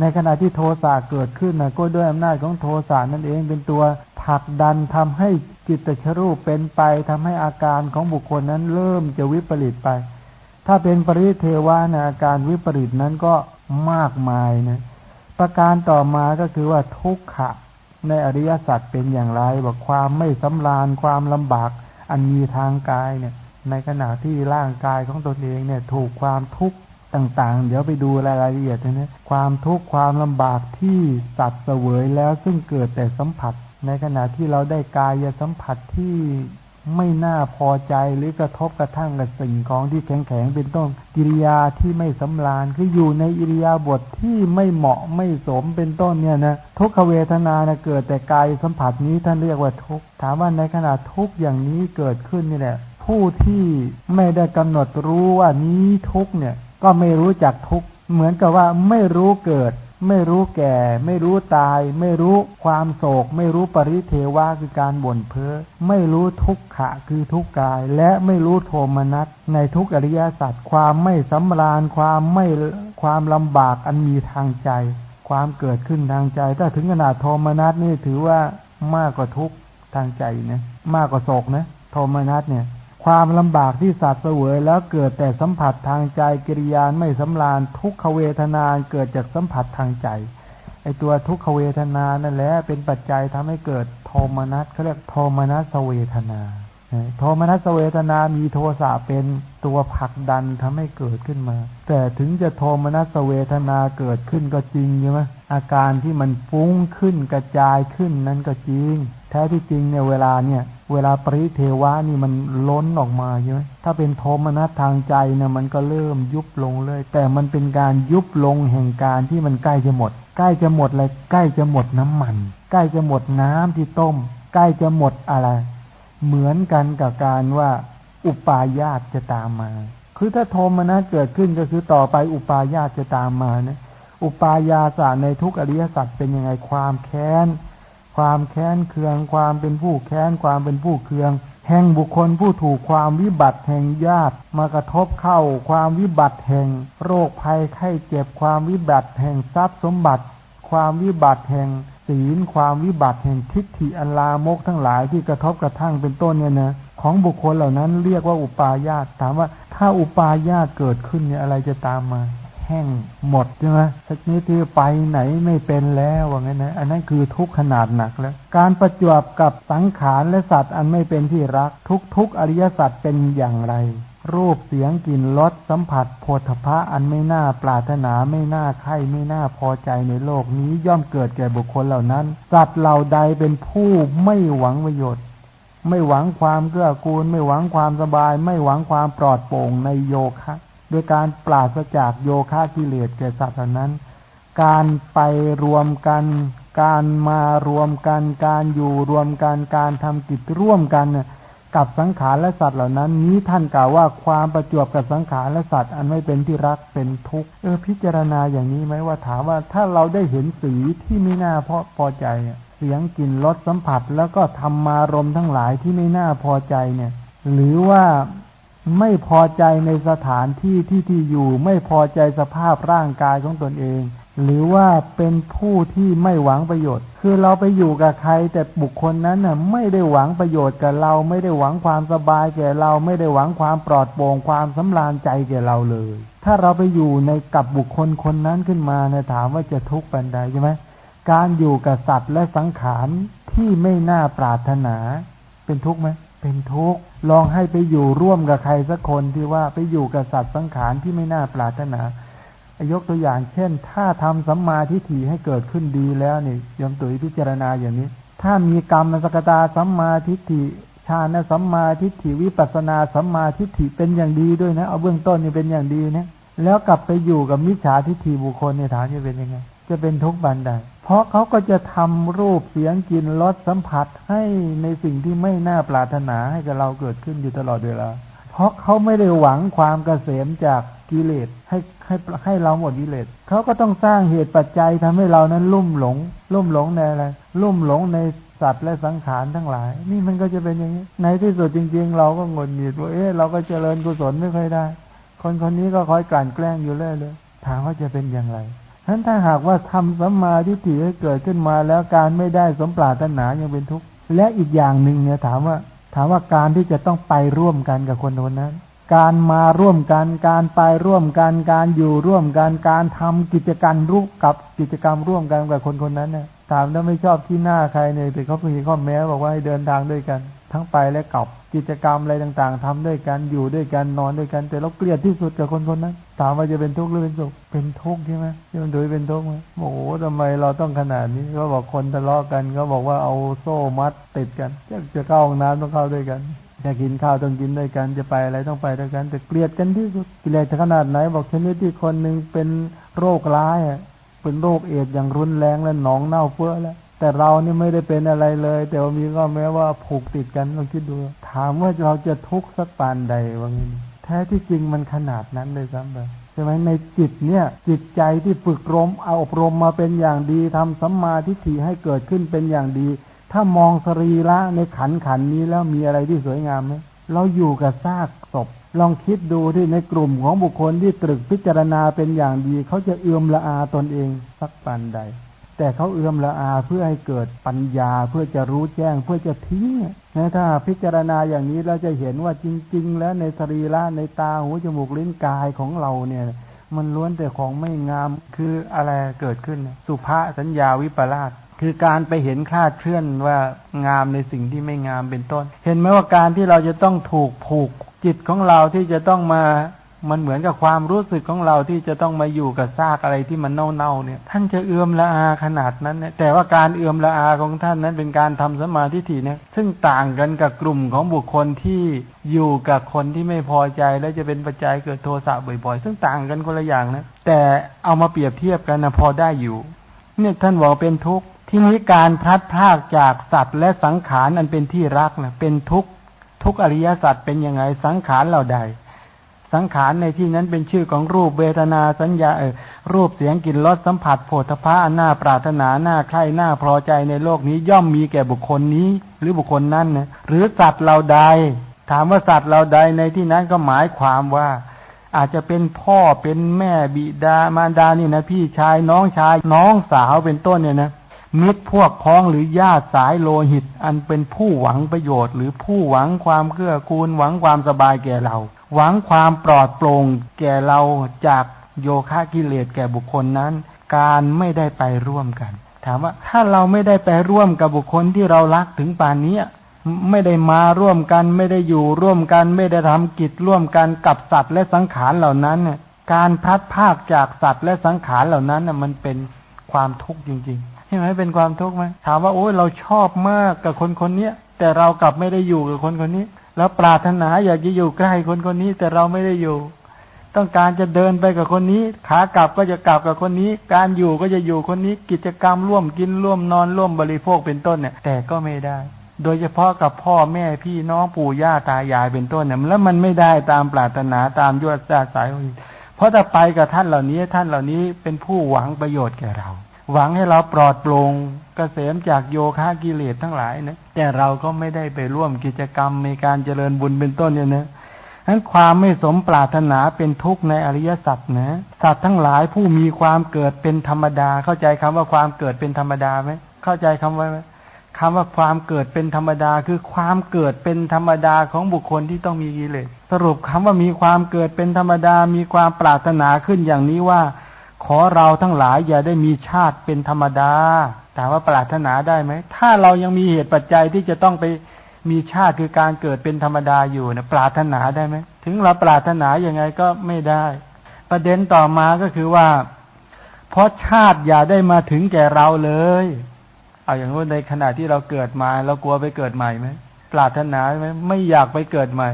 ในขณะที่โทสะเกิดขึ้นนะก็ด้วยอำนาจของโทสะนั่นเองเป็นตัวผลักดันทำให้จิตตชรูปเป็นไปทำให้อาการของบุคคลนั้นเริ่มจะวิปริตไป ถ้าเป็นปริเทวานะอาการวิปริตนั้นก็มากมายนะประการต่อมาก็คือว่าทุกขะ ในอริยสัจเป็นอย่างไรบอกความไม่สำราญความลำบากอันมีทางกายเนี่ย ในขณะที่ร่างกายของตนเองเนี่ย ถูกความทุกข์ต่างๆ เดี๋ยวไปดูรายละเอียดนะความทุกข์ความลำบากที่สัตว์เสวยแล้วซึ่งเกิดแต่สัมผัส ในขณะที่เราได้กายสัมผัสที่ ไม่น่าพอใจหรือกระทบกระทั่งกับสิ่งของที่แข็งๆเป็นต้นกิริยาที่ไม่สำราญคืออยู่ในอิริยาบถทที่ไม่เหมาะไม่สมเป็นต้นเนี่ยนะทุกขเวทนานะเกิดแต่กายสัมผัสนี้ท่านเรียกว่าทุกถามว่าในขณะทุกอย่างนี้เกิดขึ้นนี่แหละผู้ที่ไม่ได้กำหนดรู้ว่านี้ทุกเนี่ย ก็ไม่รู้จักทุกเหมือนกับว่าไม่รู้เกิด ไม่รู้แก่ ไม่รู้ตาย ไม่รู้ความโศก ไม่รู้ปริเทวะคือการบ่นเพ้อไม่รู้ทุกขะคือทุกกาย และไม่รู้โทมนัสในทุกอริยสัจความไม่สำราญความไม่ความลำบากอันมีทางใจ ความเกิดขึ้นทางใจ ถ้าถึงขนาดโทมนัสนี่ถือว่ามากกว่าทุกทางใจนะมากกว่าโศกนะ โทมนัสเนี่ย ความลำบากที่สัตว์เสวยแล้วเกิดแต่สัมผัสทางใจกิริยานไม่สำราญทุกขเวทนาเกิดจากสัมผัสทางใจไอตัวทุกขเวทนานั่นแหละเป็นปัจจัยทำให้เกิดโทมนัสเขาเรียกโทมนัสเวทนาโทมนัสเวทนามีโทสะเป็นตัวผลักดันทำให้เกิดขึ้นมา แต่ถึงจะโทมนัสเวทนาเกิดขึ้นก็จริงใช่ไหมอาการที่มันฟุ้งขึ้นกระจายขึ้นนั้นก็จริง แท้ที่จริงเนี่ยเวลาเนี่ย เวลาปริเทวะนี่มันล้นออกมาใช่ไหมถ้าเป็นโทมนัสทางใจเนี่ยมันก็เริ่มยุบลงเลย แต่มันเป็นการยุบลงแห่งการที่มันใกล้จะหมด ใกล้จะหมดเลยใกล้จะหมดน้ำมัน ใกล้จะหมดน้ำที่ต้ม ใกล้จะหมดอะไร เหมือนกันกับการว่าอุปาญาตจะตามมา คือถ้าโทมนะเกิดขึ้นก็คือต่อไปอุปาญาตจะตามมานะ อุปาญาสาในทุกอริยสัจเป็นยังไงความแค้น ความแค้นเคือง ความเป็นผู้แค้น ความเป็นผู้เคือง แห่งบุคคลผู้ถูกความวิบัติแห่งญาติมากระทบเข้า ความวิบัติแห่ง โรคภัยไข้เจ็บ ความวิบัติแห่งทรัพย์สมบัติ ความวิบัติแห่งศีล ความวิบัติแห่งทิฏฐิอันลามกทั้งหลายที่กระทบกระทั่งเป็นต้นเนี่ยนะของบุคคลเหล่านั้นเรียกว่าอุปาญาตถามว่าถ้าอุปาญาตเกิดขึ้นเนี่ยอะไรจะตามมา แห้งหมดใช่ไหมสักนิดที่ไปไหนไม่เป็นแล้วว่างั้นนะอันนั้นคือทุกขนาดหนักแล้ว การประจวบกับสังขารและสัตว์อันไม่เป็นที่รักทุกทุกอริยสัตว์เป็นอย่างไร รูปเสียงกลิ่นรสสัมผัสโพธพะอันไม่น่าปรารถนาไม่น่าใคร่ไม่น่าพอใจในโลกนี้ย่อมเกิดแก่บุคคลเหล่านั้น สัตว์เหล่าใดเป็นผู้ไม่หวังประโยชน์ไม่หวังความเกื้อกูล ไม่หวังความสบาย ไม่หวังความปลอดโปร่งในโยคะ โดยการปราศจากโยคะกิเลสแก่สัตว์เหล่านั้น การไปรวมกัน การมารวมกัน การอยู่รวมกัน การทำกิจร่วมกันกับสังขารและสัตว์เหล่านั้น นี้ท่านกล่าวว่าความประจวบกับสังขารและสัตว์ อันไม่เป็นที่รักเป็นทุกข์เออพิจารณาอย่างนี้ไหมว่าถามว่าถ้าเราได้เห็นสีที่ไม่น่าพอพอใจเสียงกลิ่นรสสัมผัส แล้วก็ธรรมารมทั้งหลายที่ไม่น่าพอใจเนี่ย หรือว่า ไม่พอใจในสถานที่ที่ที่อยู่ ไม่พอใจสภาพร่างกายของตนเอง หรือว่าเป็นผู้ที่ไม่หวังประโยชน์ คือเราไปอยู่กับใคร แต่บุคคลนั้นน่ะไม่ได้หวังประโยชน์กับเรา ไม่ได้หวังความสบายแก่เรา ไม่ได้หวังความปลอดโปร่งความสำราญใจแก่เราเลย ถ้าเราไปอยู่ในกับบุคคลคนนั้นขึ้นมาเนี่ยถามว่าจะทุกข์ปันใดใช่ไหมการอยู่กับสัตว์และสังขารที่ไม่น่าปรารถนาเป็นทุกข์ไหม เป็นทุกข์ลองให้ไปอยู่ร่วมกับใครสักคนที่ว่าไปอยู่กับสัตว์สังขารที่ไม่น่าปรารถนายกตัวอย่างเช่น ถ้าทำสัมมาทิฏฐิให้เกิดขึ้นดีแล้วนี่ยมตุ๋ยพิจารณาอย่างนี้ ถ้ามีกรรมสกตาสัมมาทิฏฐิฌานสัมมาทิฏฐิวิปัสนาสัมมาทิฏฐิเป็นอย่างดีด้วยนะเอาเบื้องต้นนี่เป็นอย่างดีนะแล้วกลับไปอยู่กับมิจฉาทิฏฐิบุคคลในฐานจะเป็นยังไง จะเป็นทุกข์บันใด เพราะเขาก็จะทำรูปเสียงกลิ่นรสสัมผัสให้ในสิ่งที่ไม่น่าปรารถนาให้กับเราเกิดขึ้นอยู่ตลอดเวลา เพราะเขาไม่ได้หวังความเกษมจากกิเลสให้ให้ให้เราหมดกิเลสเขาก็ต้องสร้างเหตุปัจจัยทำให้เรานั้นลุ่มหลง ลุ่มหลงในอะไร ลุ่มหลงในสัตว์และสังขารทั้งหลาย นี่มันก็จะเป็นอย่างนี้ ในที่สุดจริง ๆ เราก็งดหงิดว่าเอ๊ะเราก็เจริญกุศลไม่ค่อยได้ คนคนนี้ก็คอยกลั่นแกล้งอยู่เรื่อยเลยถามว่าจะเป็นอย่างไร นั้นถ้าหากว่าทำสัมมาทิฏฐิให้เกิดขึ้นมาแล้วการไม่ได้สมปรารถนายังเป็นทุกข์และอีกอย่างหนึ่งเนี่ยถามว่า ถามว่าการที่จะต้องไปร่วมกันกับคนคนนั้น การมาร่วมกัน การไปร่วมกัน การอยู่ร่วมกัน การทำกิจกรรมร่วมกับกิจกรรมร่วมกันกับคนคนนั้นเนี่ยถามถ้าไม่ชอบที่หน้าใครเนี่ยแต่เขามีข้อแม้บอกว่าให้เดินทางด้วยกัน ทั้งไปและกลับ กิจกรรมอะไรต่าง ๆทำด้วยกันอยู่ด้วยกันนอนด้วยกัน แต่เราเกลียดที่สุดกับคนคนนั้นถามว่าจะเป็นทุกข์หรือเป็นสุขเป็นทุกข์ใช่ไหมที่มันดูเป็นทุกข์ไหมโอ้โหทำไมเราต้องขนาดนี้ก็บอกคนทะเลาะกัน ก็บอกว่าเอาโซ่มัดติดกันจะจะเข้าห้องน้ำต้องเข้าด้วยกันจะกินข้าวต้องกินด้วยกันจะไปอะไรต้องไปด้วยกัน แต่เกลียดกันที่สุดเกลียดขนาดไหน บอกชนิดที่คนหนึ่งเป็นโรคร้ายเป็นโรคเอดอย่างรุนแรงและหนองเน่าเฟ้อแล้ว แต่เรานี่ไม่ได้เป็นอะไรเลย แต่ว่ามีก็แม้ว่าผูกติดกันลองคิดดู ถามว่าเราจะทุกข์สักปานใดว่างี้แท้ที่จริงมันขนาดนั้นเลยซ้ำไปใช่ไหมในจิตเนี่ย จิตใจที่ฝึกรมเอาอบรมมาเป็นอย่างดีทำสัมมาทิฏฐิให้เกิดขึ้นเป็นอย่างดี ถ้ามองสรีระในขันขันนี้แล้วมีอะไรที่สวยงามไหมเราอยู่กับซากศพ ลองคิดดูที่ในกลุ่มของบุคคลที่ตรึกพิจารณาเป็นอย่างดี เขาจะเอื้อมละอาตนเองสักปานใด แต่เขาเอื้อมละอาเพื่อให้เกิดปัญญาเพื่อจะรู้แจ้งเพื่อจะทิ้งนะถ้าพิจารณาอย่างนี้เราจะเห็นว่าจริง ๆ แล้วในสรีระในตาหูจมูกลิ้นกายของเราเนี่ย มันล้วนแต่ของไม่งามคืออะไรเกิดขึ้น สุภาสัญญาวิปลาสคือการไปเห็นคลาดเคลื่อนว่างามในสิ่งที่ไม่งามเป็นต้น เห็นไหมว่าการที่เราจะต้องถูกผูกจิตของเราที่จะต้องมา มันเหมือนกับความรู้สึกของเราที่จะต้องมาอยู่กับซากอะไรที่มันเน่าๆเนี่ย ท่านจะเอื้อมละอาขนาดนั้นเนี่ย แต่ว่าการเอื้อมละอาของท่านนั้นเป็นการทำสมาธิถี่เนี่ยซึ่งต่างกันกับกลุ่มของบุคคลที่อยู่กับคนที่ไม่พอใจแล้วจะเป็นปัจจัยเกิดโทสะบ่อยๆ ซึ่งต่างกันคนละอย่างนะแต่เอามาเปรียบเทียบกันนะพอได้อยู่ เนี่ยท่านบอกเป็นทุกข์ที่นี้การพัดพากจากสัตว์และสังขารอันเป็นที่รักนะเป็นทุกข์ทุกอริยสัจเป็นยังไงสังขารเราใด สังขารในที่นั้นเป็นชื่อของรูปเวทนาสัญญาเออรูปเสียงกลิ่นรสสัมผัสโผฏฐะหน้าปรารถนาหน้าใคร่หน้าพอใจในโลกนี้ย่อมมีแก่บุคคลนี้ หรือบุคคลนั้นนะหรือสัตว์เราใด ถามว่าสัตว์เราใดในที่นั้นก็หมายความว่า อาจจะเป็นพ่อเป็นแม่บิดามารดานี่นะพี่ชายน้องชายน้องสาวเป็นต้นเนี่ยนะมิตรพวกพ้องหรือญาติสายโลหิต อันเป็นผู้หวังประโยชน์ หรือผู้หวังความเกื้อกูลหวังความสบายแก่เรา หวังความปลอดโปร่งแก่เราจากโยคะกิเลสแก่บุคคลนั้น การไม่ได้ไปร่วมกัน ถามว่าถ้าเราไม่ได้ไปร่วมกับบุคคลที่เรารักถึงป่านนี้ไม่ได้มาร่วมกัน ไม่ได้อยู่ร่วมกัน ไม่ได้ทำกิจร่วมกันกับสัตว์และสังขารเหล่านั้นเนี่ยการพัดภาคจากสัตว์และสังขารเหล่านั้นน่ะมันเป็นความทุกข์จริงๆใช่ไหมเป็นความทุกข์ไหมถามว่าโอ้ยเราชอบมากกับคนคนนี้แต่เรากลับไม่ได้อยู่กับคนคนนี้ แล้วปรารถนาอยากจะอยู่ใกล้คนคนนี้แต่เราไม่ได้อยู่ ต้องการจะเดินไปกับคนนี้ ขากลับก็จะกลับกับคนนี้ การอยู่ก็จะอยู่คนนี้กิจกรรมร่วมกินร่วมนอนร่วมบริโภคเป็นต้นเนี่ย แต่ก็ไม่ได้ โดยเฉพาะกับพ่อแม่พี่น้องปู่ย่าตายายเป็นต้นเนี่ยแล้วมันไม่ได้ตามปรารถนาตามยวดสายเพราะถ้าไปกับท่านเหล่านี้ท่านเหล่านี้เป็นผู้หวังประโยชน์แก่เรา หวังให้เราปลอดโปร่งเกษมจากโยคะกิเลสทั้งหลายนะแต่เราก็ไม่ได้ไปร่วมกิจกรรมในการเจริญบุญเป็นต้นเนี่ยนะนั้นความไม่สมปรารถนาเป็นทุกข์ในอริยสัจนะสัตว์ทั้งหลายผู้มีความเกิดเป็นธรรมดา เข้าใจคำว่าความเกิดเป็นธรรมดาไหมเข้าใจคำว่าไหมคำว่าความเกิดเป็นธรรมดา คือความเกิดเป็นธรรมดาของบุคคลที่ต้องมีกิเลสสรุปคำว่ามีความเกิดเป็นธรรมดา มีความปรารถนาขึ้นอย่างนี้ว่า ขอเราทั้งหลายอย่าได้มีชาติเป็นธรรมดา ถามว่าปรารถนาได้ไหม ถ้าเรายังมีเหตุปัจจัยที่จะต้องไปมีชาติคือการเกิดเป็นธรรมดาอยู่นะปรารถนาได้ไหม ถึงเราปรารถนาอย่างไงก็ไม่ได้ ประเด็นต่อมาก็คือว่า เพราะชาติอย่าได้มาถึงแก่เราเลย เอาอย่างว่าในขณะที่เราเกิดมา เรากลัวไปเกิดใหม่ไหมปรารถนาไหมไม่อยากไปเกิดใหม่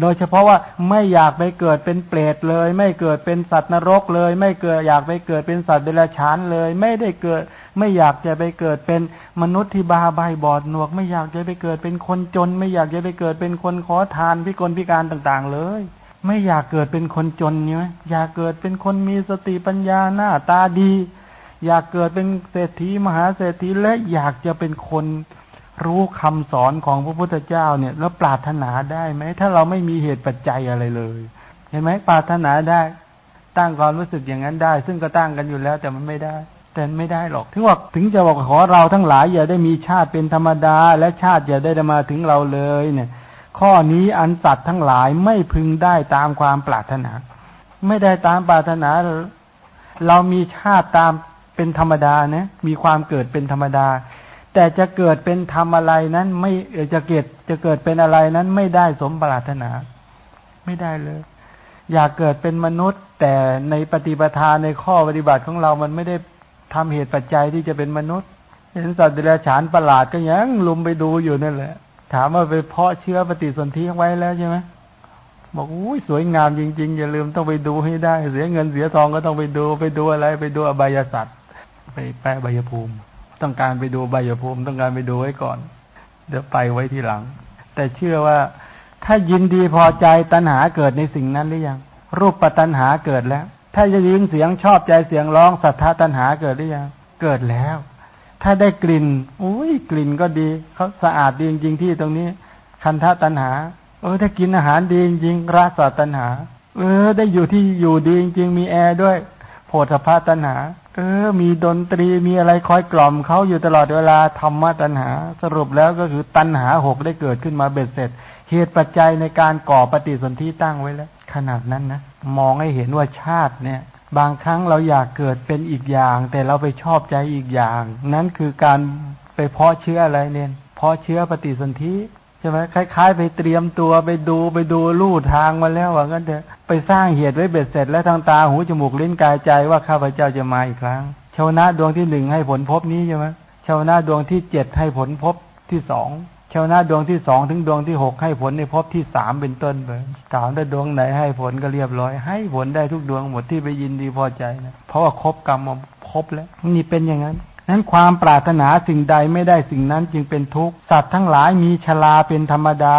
โดยเฉพาะว่าไม่อยากไปเกิดเป็นเปรตเลย ไม่เกิดเป็นสัตว์นรกเลย ไม่เกิดอยากไปเกิดเป็นสัตว์เดรัจฉานเลย ไม่ได้เกิด ไม่อยากจะไปเกิดเป็นมนุษย์ที่บาใบบอดหนวก ไม่อยากจะไปเกิดเป็นคนจน ไม่อยากจะไปเกิดเป็นคนขอทานพิกลพิการต่างๆ เลย ไม่อยากเกิดเป็นคนจนเนี่ยอยากเกิดเป็นคนมีสติปัญญาหน้าตาดี อยากเกิดเป็นเศรษฐีมหาเศรษฐีและอยากจะเป็นคน รู้คำสอนของพระพุทธเจ้าเนี่ย แล้วปรารถนาได้ไหม ถ้าเราไม่มีเหตุปัจจัยอะไรเลย เห็นไหมปรารถนาได้ ตั้งความรู้สึกอย่างนั้นได้ ซึ่งก็ตั้งกันอยู่แล้วแต่มันไม่ได้ แต่ไม่ได้หรอกถึงว่าถึงจะบอกขอเราทั้งหลายอย่าได้มีชาติเป็นธรรมดา และชาติอย่าได้มาถึงเราเลยเนี่ย ข้อนี้อันสัตว์ทั้งหลายไม่พึงได้ตามความปรารถนา ไม่ได้ตามปรารถนา เรามีชาติตามเป็นธรรมดานะมีความเกิดเป็นธรรมดา แต่จะเกิดเป็นทำอะไรนั้น ไม่จะเกิดจะเกิดเป็นอะไรนั้น ไม่ได้สมปรารถนา ไม่ได้เลย อยากเกิดเป็นมนุษย์ แต่ในปฏิปทาในข้อปฏิบัติของเรามันไม่ได้ทำเหตุปัจจัยที่จะเป็นมนุษย์เห็นสัตว์เดรัจฉานประหลาดก็ยังลุมไปดูอยู่นั่นแหละ ถามว่าไปเพาะเชื้อปฏิสนธิไว้แล้วใช่ไหมบอกอุ้ยสวยงามจริง ๆ อย่าลืมต้องไปดูให้ได้ เสียเงินเสียทองก็ต้องไปดูไปดูอะไร ไปดูอบายสัตว์ไปแปะใบยภูมิ ต้องการไปดูใบยภูมิต้องการไปดูไว้ก่อน เดี๋ยวไปไว้ทีหลัง แต่เชื่อว่าถ้ายินดีพอใจตัณหาเกิดในสิ่งนั้นหรือยัง รูปปัตัณหาเกิดแล้ว ถ้าจะยินเสียงชอบใจเสียงร้องสัทธาตัณหาเกิดหรือยังเกิดแล้ว ถ้าได้กลิ่นอุ้ยกลิ่นก็ดีเขาสะอาดดีจริงๆที่ตรงนี้ คันธตัณหา เออถ้ากินอาหารดีจริงราสตัณหา เออ ได้อยู่ที่อยู่ดีจริงๆมีแอร์ด้วยโพธพาตัณหา เออ มีดนตรีมีอะไรคอยกล่อมเขาอยู่ตลอดเวลาธรรมะตัณหา สรุปแล้วก็คือตัณหาหกได้เกิดขึ้นมาเบ็ดเสร็จ เหตุปัจจัยในการก่อปฏิสนธิตั้งไว้แล้ว ขนาดนั้นนะมองให้เห็นว่าชาติเนี่ย บางครั้งเราอยากเกิดเป็นอีกอย่าง แต่เราไปชอบใจอีกอย่าง นั้นคือการไปเพาะเชื้ออะไรเนี่ยเพาะเชื้อปฏิสนธิ ใช่ไหมคล้ายๆ ไปเตรียมตัวไปดูไปดูลู่ทางมาแล้วว่างั้นเถอะไปสร้างเหตุไว้เบ็ดเสร็จ แล้วทางตาหูจมูกลิ้นกายใจว่าข้าพเจ้าจะมาอีกครั้งชาวนะดวงที่หนึ่งให้ผลพบนี้ใช่ไหมชาวนะดวงที่เจ็ดให้ผลพบที่สองชาวนะดวงที่สองถึงดวงที่หกให้ผลในพบที่สามเป็นต้นไปถามได้ดวงไหนให้ผลก็เรียบร้อย ให้ผลได้ทุกดวงหมดที่ไปยินดีพอใจนะเพราะว่าครบกรรมครบแล้วนี่เป็นอย่างนั้น นั้นความปรารถนาสิ่งใดไม่ได้สิ่งนั้นจึงเป็นทุกข์ สัตว์ทั้งหลายมีชลาเป็นธรรมดา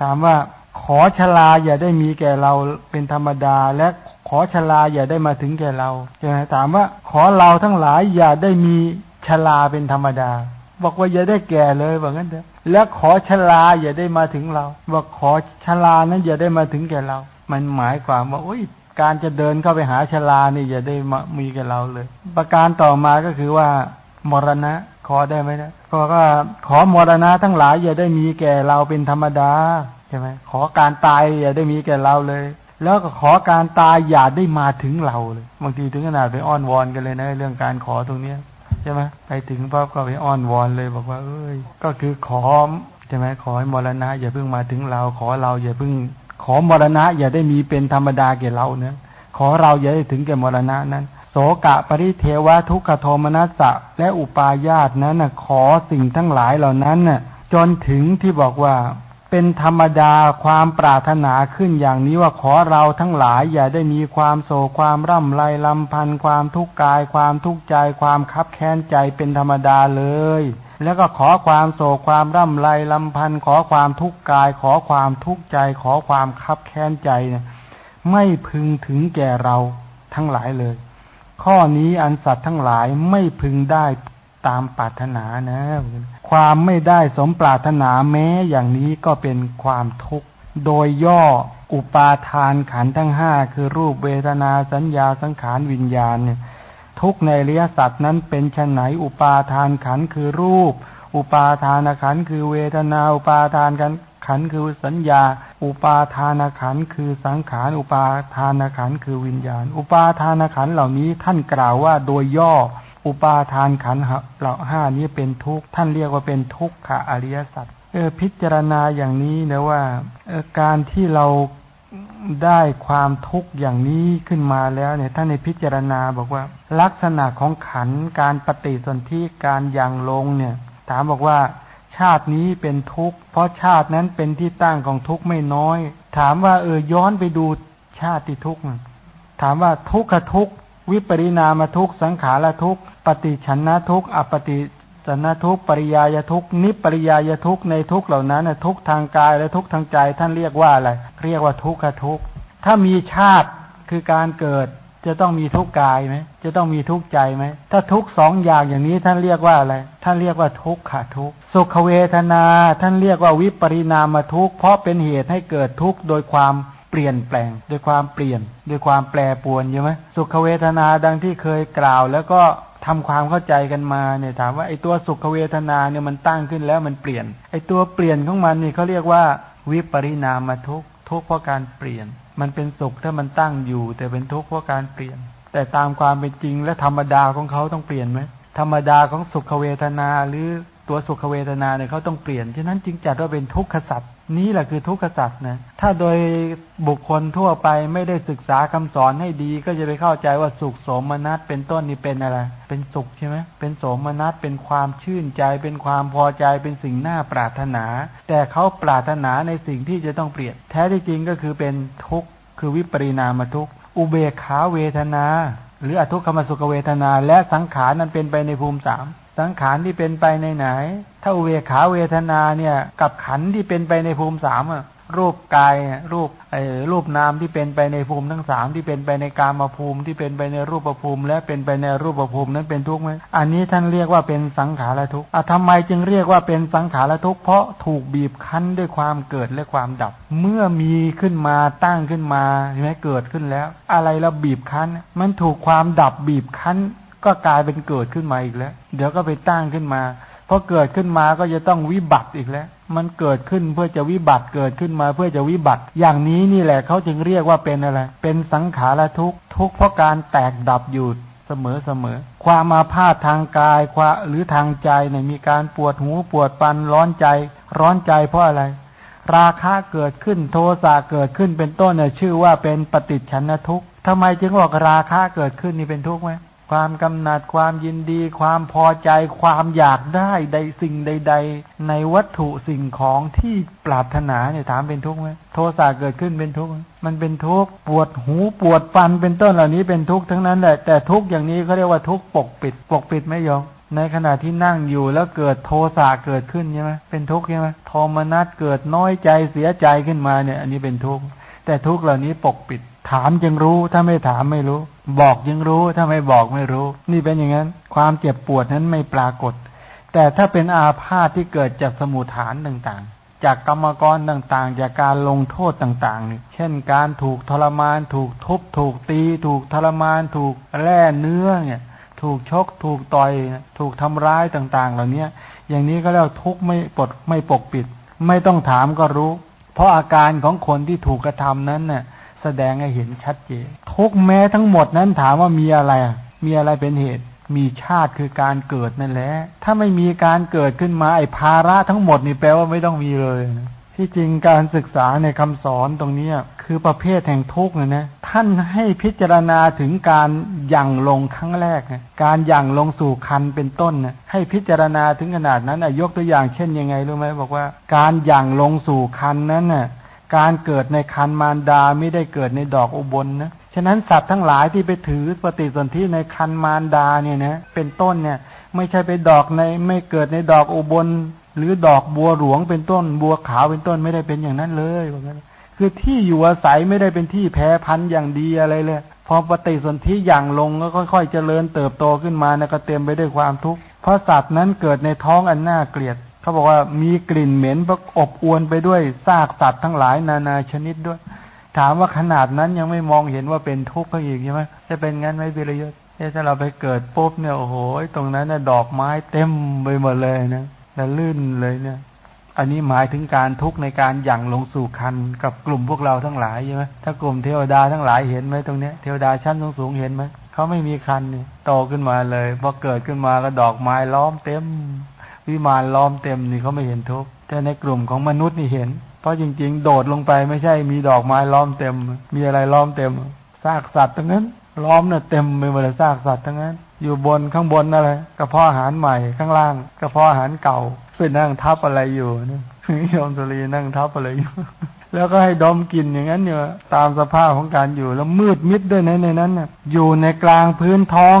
ถามว่าขอชลาอย่าได้มีแก่เราเป็นธรรมดา และขอชลาอย่าได้มาถึงแก่เราใช่ไหมถามว่าขอเราทั้งหลายอย่าได้มีชลาเป็นธรรมดา บอกว่าอย่าได้แก่เลยบอกงั้นเถอะและขอชลาอย่าได้มาถึงเราบอกขอชลานั้นอย่าได้มาถึงแก่เรา มันหมายความว่าโอ้ย การจะเดินเข้าไปหาชลานี่อย่าได้มีกับเราเลย ประการต่อมาก็คือว่ามรณะขอได้ไหมนะก็ว่าขอมรณะทั้งหลายอย่าได้มีแก่เราเป็นธรรมดาใช่ไหมขอการตายอย่าได้มีแก่เราเลย แล้วก็ขอการตายอย่าได้มาถึงเราเลยบางทีถึงขนาดไปอ้อนวอนกันเลยนะ เรื่องการขอตรงเนี้ยใช่ไหมไปถึงปั๊บก็ไปอ้อนวอนเลยบอกว่า เอ้ย ก็คือขอใช่ไหมขอให้มรณะอย่าเพิ่งมาถึงเรา ขอเราอย่าเพิ่ง ขอมรณะ อย่าได้มีเป็นธรรมดาแก่เราเนะขอเราอย่าได้ถึงแก่มรณะนั้น โสกะปริเทวะทุกขโทมนัสสะและอุปาญาตนั้นนะขอสิ่งทั้งหลายเหล่านั้นน่ะจนถึงที่บอกว่าเป็นธรรมดาความปรารถนาขึ้นอย่างนี้ว่าขอเราทั้งหลายอย่าได้มีความโศกความร่ำไรลำพันธ์ความทุกข์กาย ความทุกข์ใจ ความคับแค้นใจเป็นธรรมดาเลย แล้วก็ขอความโศกความร่ำไรลำพันธ์ขอความทุกข์กาย ขอความทุกข์ใจ ขอความคับแค้นใจเนี่ยไม่พึงถึงแก่เราทั้งหลายเลย ข้อนี้อันสัตว์ทั้งหลายไม่พึงได้ตามปรารถนานะ ความไม่ได้สมปรารถนาแม้อย่างนี้ก็เป็นความทุกข์ โดยย่ออุปาทานขันทั้งห้าคือรูปเวทนาสัญญาสังขารวิญญาณเนี่ย ทุกในเรียสัตว์นั้นเป็นชนไหนอุปาทานขันคือรูป อุปาทานขันคือเวทนา อุปาทานขันขันคือสัญญา อุปาทานขันคือสังขาร อุปาทานขันคือวิญญาณ อุปาทานขันเหล่านี้ท่านกล่าวว่าโดยย่อ อุปาทานขันเหล่าห้านี้เป็นทุกข์ท่านเรียกว่าเป็นทุกขะอริยสัจเออพิจารณาอย่างนี้นะว่าการที่เรา ได้ความทุกข์อย่างนี้ขึ้นมาแล้วเนี่ยท่านในพิจารณาบอกว่า ลักษณะของขันการปฏิสนธิการยังลงเนี่ย ถามบอกว่าชาตินี้เป็นทุกข์เพราะชาตินั้นเป็นที่ตั้งของทุกข์ไม่น้อย ถามว่าเออย้อนไปดูชาติทุกข์ถามว่าทุกขทุกข์วิปริณามทุกข์สังขารทุกข์ปฏิชันนทุกข์อปฏิ สนทุกปริยายทุกนิปริยายทุกในทุกเหล่านั้นทุกทางกายและทุกทางใจท่านเรียกว่าอะไรเรียกว่าทุกขทุกข์ถ้ามีชาติคือการเกิดจะต้องมีทุกข์กายไหมจะต้องมีทุกข์ใจไหมถ้าทุกสองอย่างอย่างนี้ท่านเรียกว่าอะไรท่านเรียกว่าทุกข์ขาทุกข์สุขเวทนา ท่านเรียกว่าวิปริณามทุกข์เพราะเป็นเหตุให้เกิดทุกข์โดยความเปลี่ยนแปลง โดยความเปลี่ยนโดยความแปรปวนใช่ไหมสุขเวทนาดังที่เคยกล่าว แล้วก็ ทำความเข้าใจกันมาเนี่ยถามว่าไอ้ตัวสุขเวทนาเนี่ยมันตั้งขึ้นแล้วมันเปลี่ยน ไอ้ตัวเปลี่ยนของมันนี่เขาเรียกว่า วิปริณามทุกทุกเพราะการเปลี่ยน มันเป็นสุขถ้ามันตั้งอยู่ แต่เป็นทุกข์เพราะการเปลี่ยน แต่ตามความเป็นจริงและธรรมดาของเขาต้องเปลี่ยนไหมธรรมดาของสุขเวทนาหรือตัวสุขเวทนาเนี่ยเขาต้องเปลี่ยนฉะนั้นจึงจัดว่าเป็นทุกขสัตว์ นี้แหละคือทุกขสัตว์นะ ถ้าโดยบุคคลทั่วไปไม่ได้ศึกษาคำสอนให้ดี ก็จะไปเข้าใจว่าสุขโสมนัสเป็นต้นนี่เป็นอะไร เป็นสุขใช่ไหมเป็นโสมนัสเป็นความชื่นใจ เป็นความพอใจเป็นสิ่งน่าปรารถนา แต่เขาปรารถนาในสิ่งที่จะต้องเปลี่ยนแท้ที่จริงก็คือเป็นทุกข์คือวิปริณามทุกข์อุเบกขาเวทนา หรืออทุกขมสุขเวทนา และสังขารนั้นเป็นไปในภูมิสาม สังขารที่เป็นไปในไหน ถ้าเวขาเวทนาเนี่ย กับขันที่เป็นไปในภูมิสามอะรูปกายรูปไอ้รูปนามที่เป็นไปในภูมิทั้งสามที่เป็นไปในกามาภูมิที่เป็นไปในรูปภูมิ และเป็นไปในรูปภูมินั้นเป็นทุกข์ไหมอันนี้ท่านเรียกว่าเป็นสังขารทุกข์อะทำไมจึงเรียกว่าเป็นสังขารทุกข์เพราะถูกบีบคั้นด้วยความเกิดและความดับ เมื่อมีขึ้นมาตั้งขึ้นมาใช่ไหมเกิดขึ้นแล้ว อะไรเราบีบคั้น มันถูกความดับบีบคั้น ก็กลายเป็นเกิดขึ้นมาอีกแล้ว เดี๋ยวก็ไปตั้งขึ้นมาพอเกิดขึ้นมาก็จะต้องวิบัติอีกแล้ว มันเกิดขึ้นเพื่อจะวิบัติเกิดขึ้นมาเพื่อจะวิบัติ อย่างนี้นี่แหละเขาจึงเรียกว่าเป็นอะไร เป็นสังขารทุกทุกเพราะการแตกดับอยู่เสมอเสมอ ความมาพาดทางกายความหรือทางใจเนี่ยมีการปวดหูปวดปันร้อนใจ ร้อนใจเพราะอะไร ราคะเกิดขึ้นโทสะเกิดขึ้นเป็นต้นเนี่ยชื่อว่าเป็นปฏิฉันทุกข์ทำไมจึงบอกราคะเกิดขึ้นนี่เป็นทุกข์ไหม ความกำหนัดความยินดี ความพอใจความอยากได้ใดสิ่งใด ๆ ในวัตถุสิ่งของที่ปรารถนาเนี่ยถามเป็นทุกข์ไหมโทสะเกิดขึ้นเป็นทุกข์มันเป็นทุกข์ปวดหูปวดฟันเป็นต้นเหล่านี้เป็นทุกข์ทั้งนั้นแหละแต่ทุกข์อย่างนี้เขาเรียกว่าทุกข์ปกปิด ปกปิดไม่ยอมในขณะที่นั่งอยู่แล้วเกิดโทสะเกิดขึ้นใช่ไหมเป็นทุกข์ใช่ไหมโทมนัสเกิดน้อยใจเสียใจขึ้นมาเนี่ย อันนี้เป็นทุกข์แต่ทุกข์เหล่านี้ปกปิด ถามจึงรู้ ถ้าไม่ถามไม่รู้ บอกจึงรู้ ถ้าไม่บอกไม่รู้ นี่เป็นอย่างนั้น ความเจ็บปวดนั้นไม่ปรากฏ แต่ถ้าเป็นอาพาธที่เกิดจากสมุทฐานต่างๆ จากกรรมกรต่างๆ จากการลงโทษต่างๆ เช่นการถูกทรมาน ถูกทุบ ถูกตี ถูกทรมาน ถูกแล่เนื้อเนี่ย ถูกชก ถูกต่อย ถูกทำร้ายต่างๆ เหล่านี้อย่างนี้ก็เรียกทุกข์ไม่ปดไม่ปกปิด ไม่ต้องถามก็รู้ เพราะอาการของคนที่ถูกกระทำนั้นเนี่ย แสดงให้เห็นชัดเจนทุกแม้ทั้งหมดนั้นถามว่ามีอะไร มีอะไรเป็นเหตุ มีชาติคือการเกิดนั่นแหละ ถ้าไม่มีการเกิดขึ้นมาไอ้ภาระทั้งหมดนี่แปลว่าไม่ต้องมีเลยที่จริงการศึกษาในคำสอนตรงนี้คือประเภทแห่งทุกข์นะนะท่านให้พิจารณาถึงการยั่งลงครั้งแรกนะการยั่งลงสู่คันเป็นต้นนะให้พิจารณาถึงขนาดนั้นยกตัวอย่างเช่นยังไงรู้ไหมบอกว่า การยั่งลงสู่คันนั้นน่ะ การเกิดในคันมารดาไม่ได้เกิดในดอกอุบลนะ ฉะนั้นสัตว์ทั้งหลายที่ไปถือปฏิสนธิในคันมารดาเนี่ยนะเป็นต้นเนี่ยไม่ใช่ไปดอกในไม่เกิดในดอกอุบล หรือดอกบัวหลวงเป็นต้นบัวขาวเป็นต้นไม่ได้เป็นอย่างนั้นเลยว่างั้นคือที่อยู่อาศัยไม่ได้เป็นที่แพ้พันธุ์อย่างดีอะไรเลย พอปฏิสนธิอย่างลงก็ค่อย ๆ เจริญเติบโตขึ้นมานะก็เต็มไปด้วยความทุกข์เพราะสัตว์นั้นเกิดในท้องอันน่าเกลียด เขาบอกว่ามีกลิ่นเหม็นประอบอวนไปด้วยซากสัตว์ทั้งหลายนานาชนิดด้วย ถามว่าขนาดนั้นยังไม่มองเห็นว่าเป็นทุกข์ก็อีกใช่ไหมจะเป็นงั้นไหมพิรยศถ้าเราไปเกิดปุ๊บเนี่ยโอ้โหตรงนั้นน่ะดอกไม้เต็มไปหมดเลยนะแต่ลื่นเลยเนี่ย อันนี้หมายถึงการทุกข์ในการหยั่งลงสู่คันกับกลุ่มพวกเราทั้งหลายใช่ไหมถ้ากลุ่มเทวดาทั้งหลายเห็นไหมตรงเนี้ยเทวดาชั้นสูงสูงเห็นไหมเขาไม่มีคันเนี่ยโตขึ้นมาเลยพอเกิดขึ้นมาก็ดอกไม้ล้อมเต็ม วิมานล้อมเต็มนี่เขาไม่เห็นทุกข์แต่ในกลุ่มของมนุษย์นี่เห็น เพราะจริง ๆ โดดลงไปไม่ใช่มีดอกไม้ล้อมเต็ม มีอะไรล้อมเต็มซากสัตว์ทั้งนั้น ล้อมเนี่ยเต็มไปหมดเลยซากสัตว์ทั้งนั้น อยู่บนข้างบนอะไรกระเพาะอาหารใหม่ข้างล่างกระเพาะอาหารเก่าไปนั่งทับอะไรอยู่นี่ยอมสุรีนั่งทับอะไรอยู่แล้วก็ให้ดมกลิ่นอย่างนั้นเนี่ยตามสภาพของการอยู่แล้วมืดมิดด้วยในนั้นน่ะอยู่ในกลางพื้นท้อง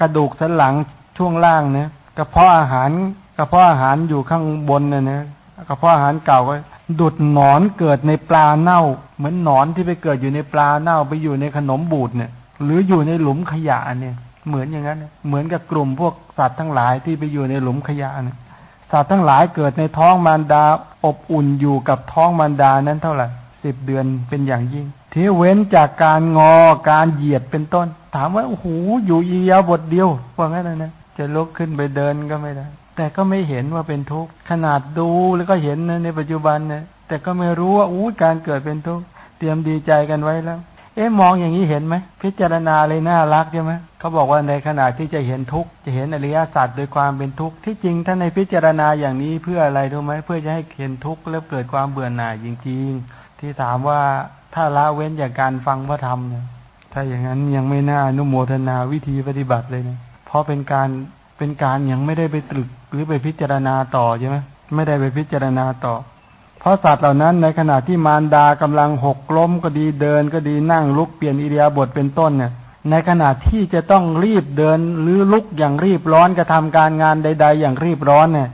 กระดูกสันหลังช่วงล่างเนี่ยกระเพาะอาหาร กระเพาะอาหารอยู่ข้างบนเนี่ยนะกระเพาะอาหารเก่าก็ดุดหนอนเกิดในปลาเน่า เหมือนหนอนที่ไปเกิดอยู่ในปลาเน่าไปอยู่ในขนมบูดเนี่ย หรืออยู่ในหลุมขยะเนี่ย เหมือนอย่างนั้นเหมือนกับกลุ่มพวกสัตว์ทั้งหลายที่ไปอยู่ในหลุมขยะเนี่ยสัตว์ทั้งหลายเกิดในท้องมารดาอบอุ่นอยู่กับท้องมารดานั้นเท่าไหร่สิบเดือนเป็นอย่างยิ่งที่เว้นจากการงอการเหยียดเป็นต้น ถามว่าโอ้โหอยู่อียาบทเดียวว่างั้นนะจะลุกขึ้นไปเดินก็ไม่ได้ แต่ก็ไม่เห็นว่าเป็นทุกข์ขนาดดูแล้วก็เห็นนะในปัจจุบันเนี่ยแต่ก็ไม่รู้ว่าอู้การเกิดเป็นทุกข์เตรียมดีใจกันไว้แล้ว เอ๊ะมองอย่างนี้เห็นไหมพิจารณาเลยน่ารักใช่ไหมเขาบอกว่าในขณะที่จะเห็นทุกข์จะเห็นอริยสัจโดยความเป็นทุกข์ที่จริงท่านในพิจารณาอย่างนี้เพื่ออะไรรู้ไหมเพื่อจะให้เห็นทุกข์แล้วเกิดความเบื่อหน่ายจริง ๆ ที่ถามว่าถ้าละเว้นจากการฟังพระธรรมเนี่ยถ้าอย่างนั้นยังไม่น่าอนุโมทนาวิธีปฏิบัติเลยนะเพราะเป็นการเป็นการยังไม่ได้ไปตรึก หรือไปพิจารณาต่อใช่ไหมไม่ได้ไปพิจารณาต่อ เพราะสัตว์เหล่านั้นในขณะที่มารดากำลังหกล้มก็ดีเดินก็ดีนั่งลุกเปลี่ยนอิเดียบทเป็นต้นเนี่ย ในขณะที่จะต้องรีบเดินหรือลุกอย่างรีบร้อนกระทำการงานใด ๆ อย่างรีบร้อนเนี่ย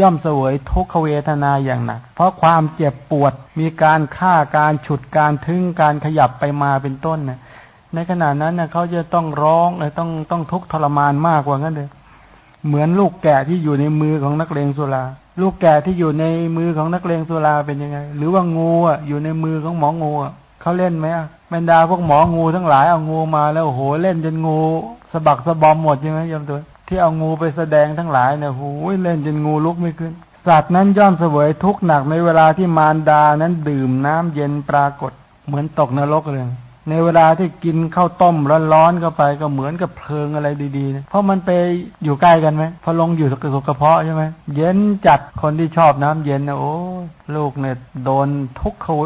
ย่อมเสวยทุกขเวทนาอย่างหนัก เพราะความเจ็บปวดมีการฆ่าการฉุดการทึงการขยับไปมาเป็นต้นเนี่ยในขณะนั้นเนี่ยเขาจะต้องร้องเลยต้องต้องทุกข์ทรมานมากกว่านั้นเลย เหมือนลูกแกะที่อยู่ในมือของนักเลงสุรา ลูกแกะที่อยู่ในมือของนักเลงสุราเป็นยังไง หรือว่างูอะอยู่ในมือของหมองูอะเขาเล่นไหมอะบรรดาพวกหมองูทั้งหลายเอางูมาแล้วโหเล่นจนงูสะบักสะบอมหมดใช่ไหมยมตัวที่เอางูไปแสดงทั้งหลายเนี่ยโอ้ยเล่นจนงูลุกไม่ขึ้น สัตว์นั้นย่อมเสวยทุกข์หนักในเวลาที่มารดานั้นดื่มน้ำเย็นปรากฏ เหมือนตกนรกเลย ในเวลาที่กินข้าวต้มร้อนๆเข้าไปก็เหมือนกับเพลิงอะไรดีๆนะเพราะมันไปอยู่ใกล้กันไหมพอลงอยู่สุกกระเพาะใช่ไหมเย็นจัดคนที่ชอบน้ำเย็นนะโอ้ลูกเนี่ยโดนทุกเขา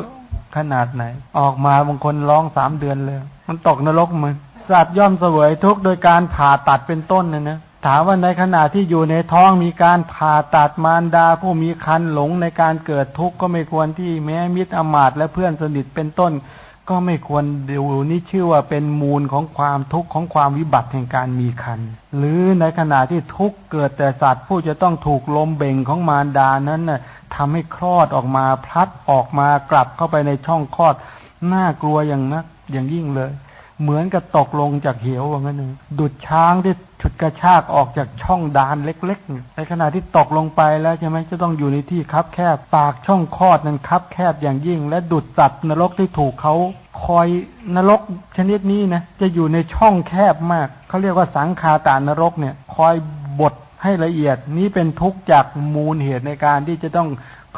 ขนาดไหน ออกมาบางคนร้องสามเดือนเลย มันตกนรกมันสัตว์ย่อมเสวยทุกโดยการผ่าตัดเป็นต้นนะนะถามว่าในขณะที่อยู่ในท้องมีการผ่าตัดมารดา ผู้มีคันหลงในการเกิดทุกข์ก็ไม่ควรที่แม้มิตรอมาตและเพื่อนสนิทเป็นต้น ก็ไม่ควรดูนี่ชื่อว่าเป็นมูลของความทุกข์ของความวิบัติแห่งการมีคัน หรือในขณะที่ทุกข์เกิดแต่สัตว์ผู้จะต้องถูกลมเบ่งของมารดานั้นน่ะทำให้คลอดออกมาพลัดออกมากลับเข้าไปในช่องคลอดน่ากลัวอย่างนักอย่างยิ่งเลย เหมือนกับตกลงจากเหวว่างั้นเองดุดช้างที่ฉุดกระชากออกจากช่องดานเล็กๆ ในขณะที่ตกลงไปแล้วใช่ไหมจะต้องอยู่ในที่คับแคบ ปากช่องคลอดนั้นคับแคบอย่างยิ่ง และดุดสัตว์นรกที่ถูกเขาคอยนรกชนิดนี้นะจะอยู่ในช่องแคบมาก เขาเรียกว่าสังคาตานรกเนี่ย คอยบดให้ละเอียดนี้เป็นทุกข์จากมูลเหตุในการที่จะต้อง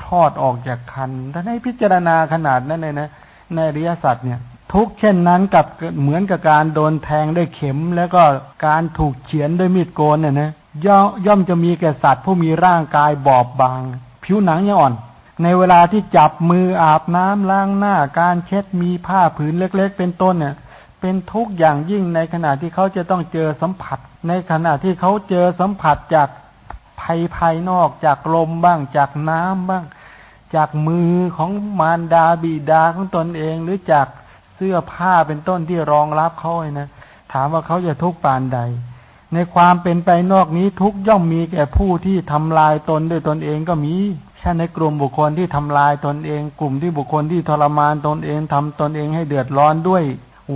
คลอดออกจากคันถ้าให้พิจารณาขนาดนั้นเลยนะในอริยสัจเนี่ย ทุกเช่นนั้นกับเหมือนกับการโดนแทงด้วยเข็ม แล้วก็การถูกเฉือนด้วยมีดโกนเนี่ยนะย่อมย่อมจะมีแก่สัตว์ผู้มีร่างกายบอบบาง ผิวหนังยังอ่อน ในเวลาที่จับมืออาบน้ำล้างหน้า การเช็ดมีผ้าผืนเล็ก ๆ เป็นต้นเนี่ย เป็นทุกอย่างยิ่งในขณะที่เขาจะต้องเจอสัมผัส ในขณะที่เขาเจอสัมผัสจากภัยภายนอกจากลมบ้างจากน้ำบ้าง จากมือของมารดาบิดาของตนเองหรือจาก เสื้อผ้าเป็นต้นที่รองรับเขาเนะถามว่าเขาจะทุกข์ปานใด ในความเป็นไปนอกนี้ทุกย่อมมีแก่ผู้ที่ทำลายตนด้วยตนเองก็มีแค่ในกลุ่มบุคคลที่ทำลายตนเอง กลุ่มที่บุคคลที่ทรมานตนเองทำตนเองให้เดือดร้อนด้วย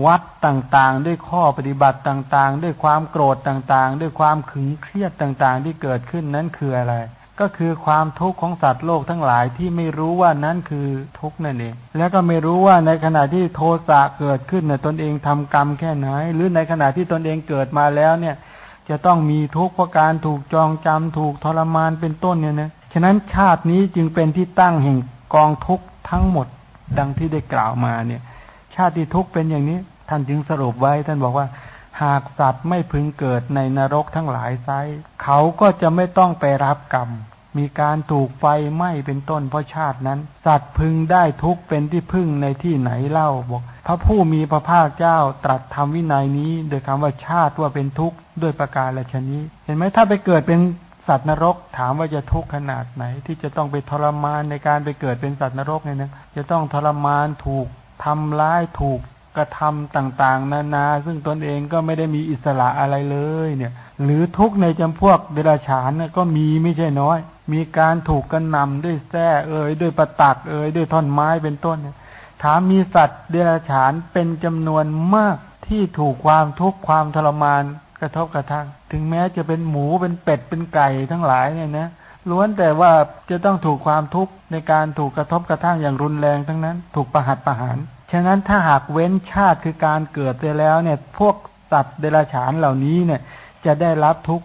วัดต่างๆ ด้วยข้อปฏิบัติต่างๆ ด้วยความโกรธต่างๆ ด้วยความขึงเครียดต่างๆ ที่เกิดขึ้นนั้นคืออะไร ก็คือความทุกข์ของสัตว์โลกทั้งหลายที่ไม่รู้ว่านั้นคือทุกข์นั่นเอง แล้วก็ไม่รู้ว่าในขณะที่โทสะเกิดขึ้นเนี่ยตนเองทำกรรมแค่ไหน หรือในขณะที่ตนเองเกิดมาแล้วเนี่ย จะต้องมีทุกข์เพราะการถูกจองจำถูกทรมานเป็นต้นเนี่ยนะฉะนั้นชาตินี้จึงเป็นที่ตั้งแห่งกองทุกข์ทั้งหมดดังที่ได้กล่าวมาเนี่ย ชาติทุกข์เป็นอย่างนี้ ท่านจึงสรุปไว้ ท่านบอกว่า หากสัตว์ไม่พึงเกิดในนรกทั้งหลายไซ เขาก็จะไม่ต้องไปรับกรรม มีการถูกไฟไหม้เป็นต้นเพราะชาตินั้น สัตว์พึงได้ทุกเป็นที่พึ่งในที่ไหนเล่าบอกพระผู้มีพระภาคเจ้าตรัสทำวินัยนี้โดยคำว่าชาติว่าเป็นทุกข์ด้วยประการละชนี้ เห็นไหมถ้าไปเกิดเป็นสัตว์นรกถามว่าจะทุกข์ขนาดไหน ที่จะต้องไปทรมานในการไปเกิดเป็นสัตว์นรกเนี่ยนะจะต้องทรมานถูกทำร้ายถูก กระทำต่างๆ นานา ซึ่งตนเองก็ไม่ได้มีอิสระอะไรเลย เนี่ย หรือทุกในจำพวกเดรัจฉานก็มีไม่ใช่น้อย มีการถูกกันนำด้วยแส้เอ่ยด้วยประตักเอ่ยด้วยท่อนไม้เป็นต้นเนี่ยถามมีสัตว์เดรัจฉานเป็นจำนวนมากที่ถูกความทุกข์ความทรมานกระทบกระทั่ง ถึงแม้จะเป็นหมูเป็นเป็ดเป็นไก่ทั้งหลายเนี่ยนะล้วนแต่ว่าจะต้องถูกความทุกข์ในการถูกกระทบกระทั่งอย่างรุนแรงทั้งนั้น ถูกประหัตประหาร ฉะนั้นถ้าหากเว้นชาติคือการเกิดไปแล้วเนี่ย พวกสัตว์เดรัจฉานเหล่านี้เนี่ย จะได้รับทุก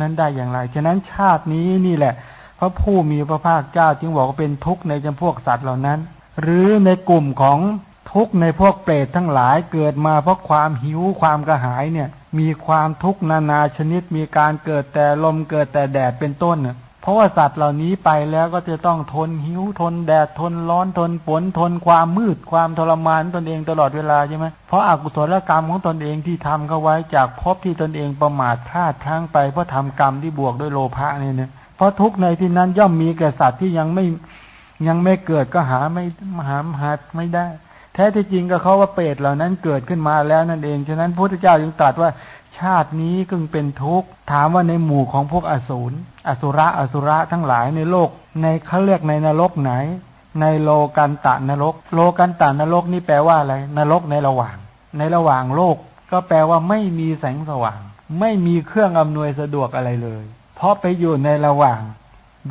นั้นได้อย่างไร ฉะนั้นชาตินี้นี่แหละ พระผู้มีพระภาคเจ้าจึงบอกว่าเป็นทุกข์ในจำพวกสัตว์เหล่านั้น หรือในกลุ่มของทุกข์ในพวกเปรตทั้งหลายเกิดมาเพราะความหิวความกระหายเนี่ย มีความทุกข์นานาชนิดมีการเกิดแต่ลมเกิดแต่แดดเป็นต้นเนี่ย เพราะว่าสัตว์เหล่านี้ไปแล้วก็จะต้องทนหิวทนแดดทนร้อนทนฝนทนความมืดความทรมานตนเองตลอดเวลาใช่ไหมเพราะอากุศลกรรมของตนเองที่ทำเข้าไว้จากพบที่ตนเองประมาทพลาดพลั้งไปเพราะทำกรรมที่บวกด้วยโลภะนี่เนี่ยเพราะทุกในที่นั้นย่อมมีแก่สัตว์ที่ยังไม่ยังไม่เกิดก็หาไม่หาหาไม่ได้ แท้ที่จริงก็เขาว่าเปรตเหล่านั้นเกิดขึ้นมาแล้วนั่นเองฉะนั้นพระพุทธเจ้าจึงตรัสว่า ชาตินี้กึ่งเป็นทุกข์ ถามว่าในหมู่ของพวกอสูรอสุระอสุระทั้งหลายในโลก ในเขาเรียกในนรกไหน ในโลกันตะนรก โลกันตะนรกนี่แปลว่าอะไร นรกในระหว่าง ในระหว่างโลก ก็แปลว่าไม่มีแสงสว่าง ไม่มีเครื่องอำนวยสะดวกอะไรเลย เพราะไปอยู่ในระหว่าง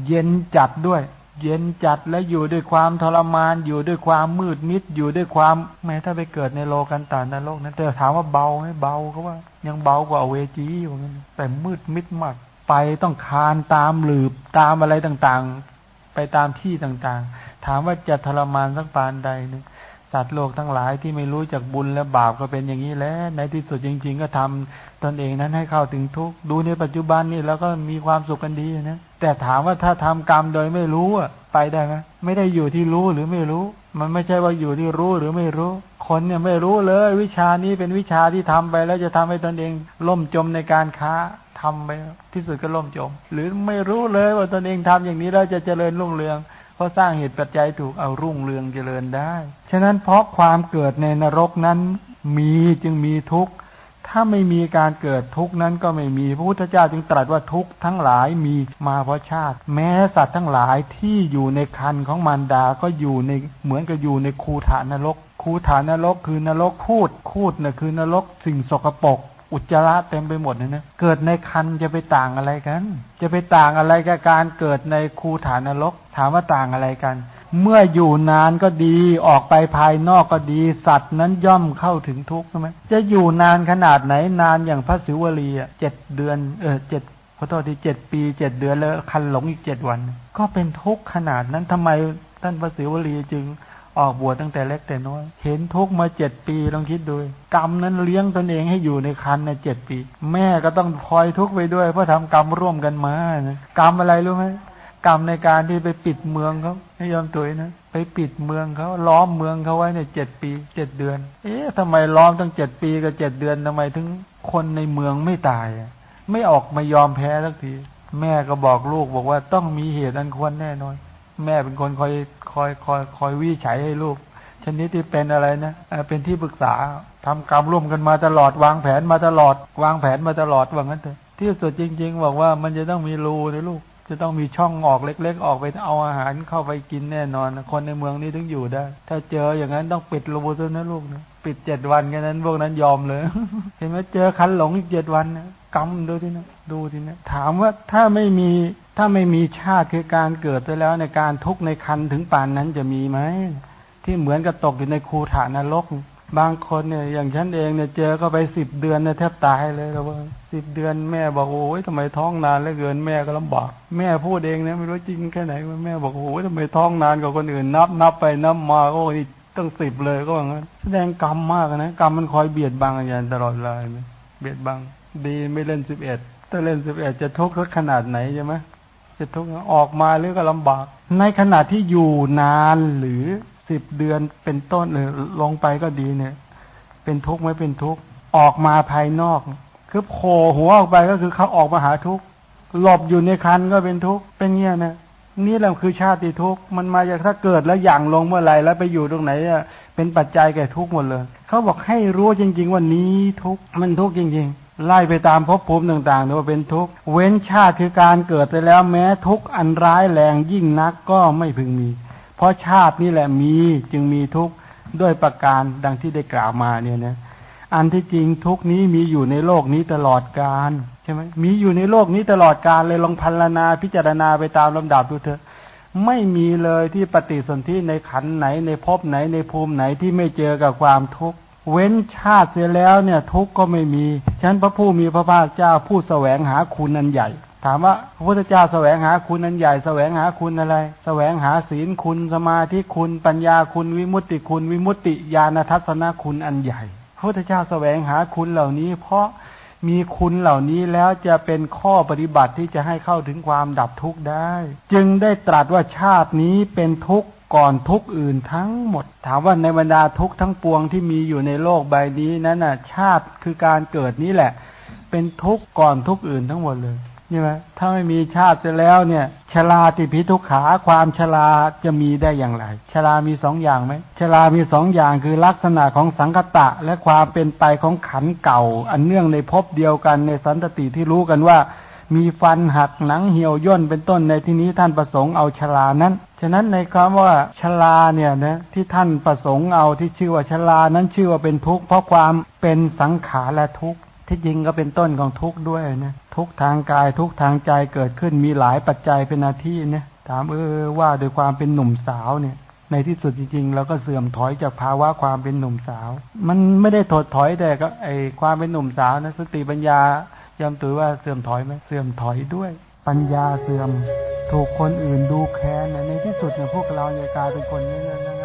เย็นจัดด้วย เย็นจัดและอยู่ด้วยความทรมานอยู่ด้วยความมืดมิดอยู่ด้วยความแม้ถ้าไปเกิดในโลกันตานโลกนั้นแต่ถามว่าเบาไหมเบาเขาว่า ยังเบากว่าเวจีอยู่นั้นแต่มืดมิดมากไปต้องคานตามหลืบตามอะไรต่างๆ ไปตามที่ต่างๆ ถามว่าจะทรมานสักปานใดนึงสัตว์โลกทั้งหลายที่ไม่รู้จักบุญและบาปก็เป็นอย่างนี้แหละในที่สุดจริง ๆ ก็ทำตนเองนั้นให้เข้าถึงทุกข์ดูในปัจจุบันนี่แล้วก็มีความสุขกันดีนะ แต่ถามว่าถ้าทำกรรมโดยไม่รู้อะ ไปได้ไหมไม่ได้อยู่ที่รู้หรือไม่รู้ มันไม่ใช่ว่าอยู่ที่รู้หรือไม่รู้ คนเนี่ยไม่รู้เลย วิชานี้เป็นวิชาที่ทำไป แล้วจะทำให้ตนเองล่มจมในการค้าทำไปที่สุดก็ล่มจม หรือไม่รู้เลยว่าตนเองทำอย่างนี้แล้วจะเจริญรุ่งเรืองเพราะสร้างเหตุปัจจัยถูกเอารุ่งเรืองเจริญได้ ฉะนั้นเพราะความเกิดในนรกนั้นมีจึงมีทุกข์ ถ้าไม่มีการเกิดทุกข์นั้นก็ไม่มีพระพุทธเจ้าจึงตรัสว่าทุกข์ทั้งหลายมีมาเพราะชาติ แม้สัตว์ทั้งหลายที่อยู่ในคันของมารดาก็อยู่ในเหมือนกับอยู่ในคูฐานนรก คูฐานนรกคือนรกคูดคูดน่ะคือนรกสิ่งสกปรกอุจจาระเต็มไปหมดเลยนะเกิดในคันจะไปต่างอะไรกัน จะไปต่างอะไรกับการเกิดในคูฐานนรก ถามว่าต่างอะไรกัน เมื่ออยู่นานก็ดีออกไปภายนอกก็ดี สัตว์นั้นย่อมเข้าถึงทุกข์ใช่ไหมจะอยู่นานขนาดไหนนานอย่างพระสิวลีอะเจ็ดเดือนเออเจ็ดขอโทษทีเจ็ดปีเจ็ดเดือนแล้วคันหลงอีกเจ็ดวัน ก็เป็นทุกข์ขนาดนั้นทำไมท่านพระสิวลีจึงออกบวชตั้งแต่เล็กแต่น้อย เห็นทุกมาเจ็ดปีลองคิดดูกรรมนั้นเลี้ยงตนเองให้อยู่ในคันในเจ็ดปี แม่ก็ต้องพลอยทุกไปด้วย เพราะทำกรรมร่วมกันมา กรรมอะไรรู้ไหม กรรมในการที่ไปปิดเมืองเขาให้ยอมตัวนะไปปิดเมืองเขาล้อมเมืองเขาไว้ในเจ็ดปีเจ็ดเดือน เอ๊ะทำไมล้อมตั้งเจ็ดปีกับเจ็ดเดือนทำไมถึงคนในเมืองไม่ตาย ไม่ออกมายอมแพ้สักที แม่ก็บอกลูกบอกว่าต้องมีเหตุอันควรแน่นอน แม่เป็นคนคอยคอยคอยคอยวิจัยให้ลูก ชนิดที่เป็นอะไรนะเป็นที่ปรึกษาทำกรรมร่วมกันมาตลอดวางแผนมาตลอด วางแผนมาตลอดว่างั้นเถอะที่สุดจริง ๆ บอกว่ามันจะต้องมีรูนะลูก จะต้องมีช่องออกเล็ก ๆ ออกไปเอาอาหารเข้าไปกินแน่นอน คนในเมืองนี้ต้องอยู่ได้ ถ้าเจออย่างนั้นต้องปิดรูซะนะลูกนะปิดเจ็ดวันแค่นั้นพวกนั้นยอมเลย เห็นไหมเจอคันหลงอีกเจ็ดวันนะกำดูทีนะดูทีนะถามว่าถ้าไม่มีถ้าไม่มีชาติคือการเกิดไปแล้วในการทุกข์ในคันถึงป่านนั้นจะมีไหมที่เหมือนกับตกอยู่ในคูฐานนรก บางคนเนี่ยอย่างฉันเองเนี่ยเจอก็ไปสิบเดือนเนี่ยแทบตายเลยครับว่าสิบเดือนแม่บอกโอ้ยทำไมท้องนานเหลือเกินแม่ก็ลำบากแม่พูดเองเนี่ยไม่รู้จริงแค่ไหนแม่บอกโอ้ยทำไมท้องนานกว่าคนอื่นนับนับไปนับมาโอ้ยตั้งสิบเลยก็ว่างั้นแสดงกรรมมากนะกรรมมันคอยเบียดบังอาจารย์ตลอดเลยเบียดบัง ดีไม่เล่นสิบเอ็ดถ้าเล่นสิบเอ็ดจะทุกข์ขนาดไหนใช่ไหมจะทุกข์ออกมาหรือก็ลำบาก ในขณะที่อยู่นานหรือ สิบเดือนเป็นต้นหรือลงไปก็ดีเนี่ย เป็นทุกข์ไม่เป็นทุกข์ออกมาภายนอก คือโผล่หัวออกไปก็คือเขาออกมาหาทุกข์หลบอยู่ในคันก็เป็นทุกข์เป็นเงี้ยนะนี่แหละคือชาติทุกข์มันมาจากถ้าเกิดแล้วอย่างลงเมื่อไหร่แล้วไปอยู่ตรงไหนอะเป็นปัจจัยแก่ทุกข์หมดเลย เขาบอกให้รู้จริง ๆ ว่านี้ทุกข์มันทุกข์จริง ๆ ไล่ไปตามภพภูมิต่างๆว่าเป็นทุกข์เว้นชาติคือการเกิดไปแล้วแม้ทุกข์อันร้ายแรงยิ่งนักก็ไม่พึงมี เพราะชาตินี่แหละมีจึงมีทุกข์ด้วยประการดังที่ได้กล่าวมาเนี่ยนะอันที่จริงทุกนี้มีอยู่ในโลกนี้ตลอดกาลใช่ไหมมีอยู่ในโลกนี้ตลอดกาลเลยลองพัลนาพิจารณาไปตามลำดับดูเถอะ ไม่มีเลยที่ปฏิสนธิในขันไหนในภพไหนในภูมิไหนที่ไม่เจอกับความทุกข์เว้นชาติเสียแล้วเนี่ยทุกข์ก็ไม่มีฉะนั้นพระผู้มีพระภาคเจ้าผู้แสวงหาคุณนันใหญ่ ถามว่าพระพุทธเจ้าแสวงหาคุณอันใหญ่แสวงหาคุณอะไร แสวงหาศีลคุณสมาธิคุณ ปัญญาคุณวิมุตติคุณ วิมุตติญาณทัศนคุณอันใหญ่ พระพุทธเจ้าแสวงหาคุณเหล่านี้ เพราะมีคุณเหล่านี้แล้วจะเป็นข้อปฏิบัติที่จะให้เข้าถึงความดับทุกข์ได้ จึงได้ตรัสว่าชาตินี้เป็นทุกข์ก่อนทุกอื่นทั้งหมด ถามว่าในบรรดาทุกทั้งปวงที่มีอยู่ในโลกใบนี้นั้นน่ะ ชาติคือการเกิดนี้แหละ เป็นทุกข์ก่อนทุกอื่นทั้งหมดเลย ใช่ไหมถ้าไม่มีชาติจะแล้วเนี่ย ชราติพิทุกขาความชราจะมีได้อย่างไร ชรามีสองอย่างไหมชรามีสองอย่างคือลักษณะของสังคตะ และความเป็นไปของขันเก่า อันเนื่องในภพเดียวกันในสันตติที่รู้กันว่า มีฟันหักหนังเหี่ยวย่นเป็นต้นในที่นี้ท่านประสงค์เอาชรานั้น ฉะนั้นในคำว่าชราเนี่ยนะที่ท่านประสงค์เอาที่ชื่อว่าชรานั้นชื่อว่าเป็นทุกข์เพราะความเป็นสังขารและทุกข์ ที่จริงก็เป็นต้นของทุกข์ด้วยนะทุกทางกายทุกทางใจเกิดขึ้นมีหลายปัจจัยเป็นหน้าที่นะถามเออว่าโดยความเป็นหนุ่มสาวเนี่ย ในที่สุดจริงๆเราก็เสื่อมถอยจากภาวะความเป็นหนุ่มสาว มันไม่ได้ถดถอยแต่ก็ไอความเป็นหนุ่มสาวนะสติปัญญายอมตือว่าเสื่อมถอยไหมเสื่อมถอยด้วย ปัญญาเสื่อมถูกคนอื่นดูแค้นในที่สุดเนี่ยพวกเราเนี่ยกลายเป็นคนเงี้ยๆ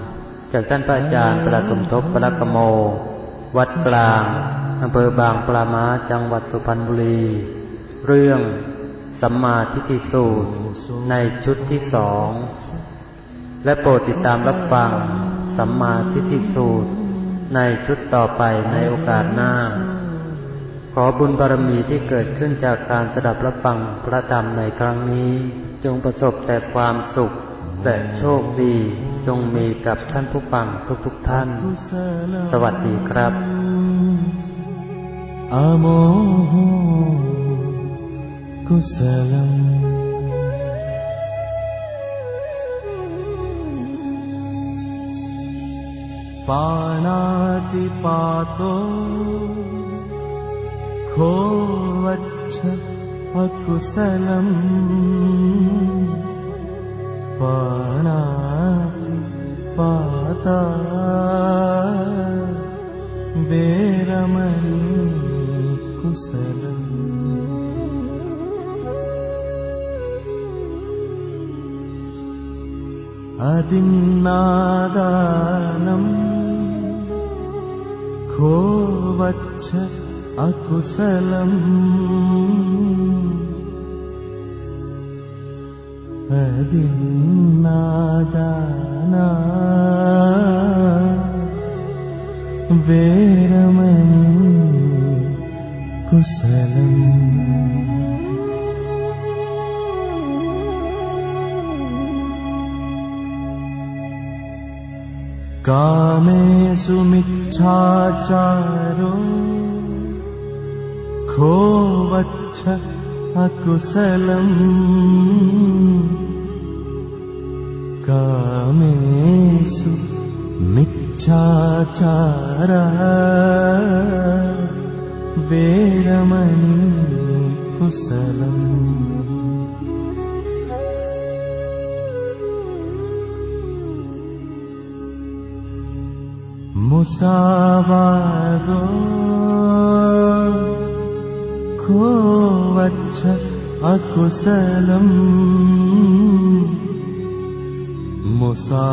จากท่านพระอาจารย์ประสมทบปรกโม วัดกลางอำเภอบางปรามาจังหวัดสุพรรณบุรี เรื่องสัมมาทิฏฐิสูตรในชุดที่สอง และโปรดติดตามรับฟังสัมมาทิฏฐิสูตรในชุดต่อไปในโอกาสหน้า ขอบุญบารมีที่เกิดขึ้นจากการสดับรับฟังพระธรรมในครั้งนี้ จงประสบแต่ความสุข และโชคดีจงมีกับท่านผู้ฟังทุกๆทท่าน สวัสดีครับอโมโหกุศลังปานาติปาโตโควัชอกุศลัง णा पाता। बेरमण् कुशलम् अदिन्नादानम् खोवच्छ अकुशलम्। दिन्नादाना। वेरमणि कुशलम्। कामेषु मिच्छाचारो खो वच्छ अकुशलम् कामेषु मिच्छाचार। वेरमणि कुशलम् मुसावादो वच्छ अकुशलम्। मुसावादा।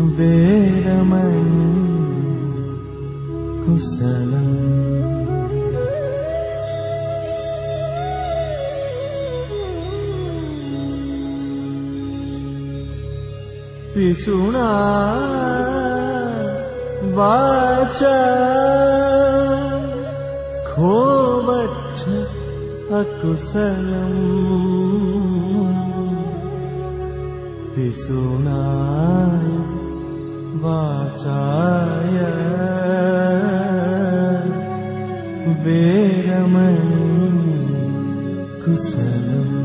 वेरमणि कुशलम्। पिशुणा वाचा। खोवच्छ अकुशलम् पिसुनाय वाचाय। वेरमणि कुशलम्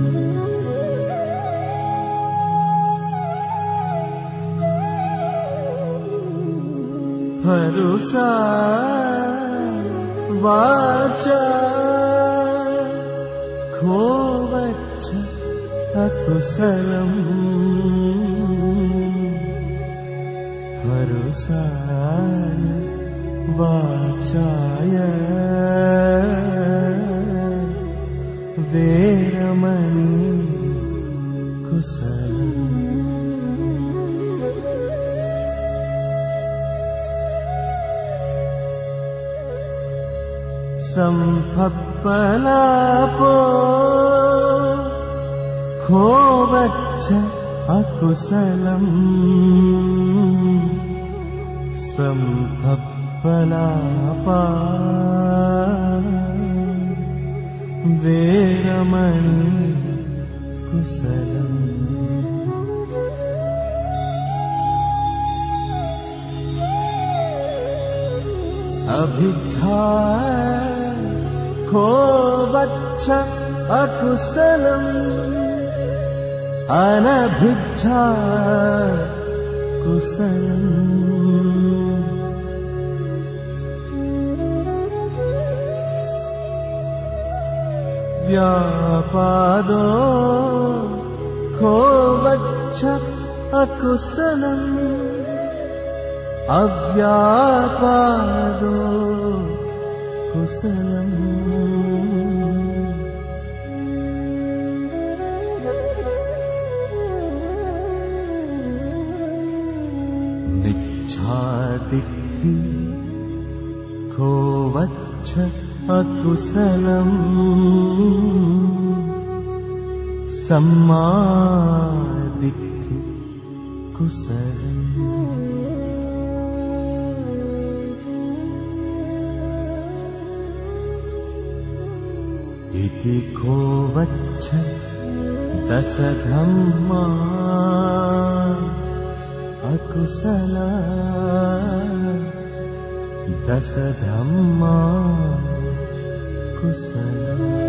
भरुसा वाचा खोवच्छ अकुशलम्। भरुसाय वाचाय वेरमणि कुशलम् सम्भप्पलापो खोवच्छ अकुशलम्। सम्भप्पलापा वेरमणि कुशलम्। अभिच्छा क्ष अकुशलम् अनभिक्ष कुशलम्। व्यापादो खो वक्ष अकुशलम्। अव्यापादो कुशलम् मिच्छादिद्धि खोवच्छ अकुशलम् सम्मादिद्धि कुशलम् िखो वसधम् मा अकुशला दसधम्मा कुशला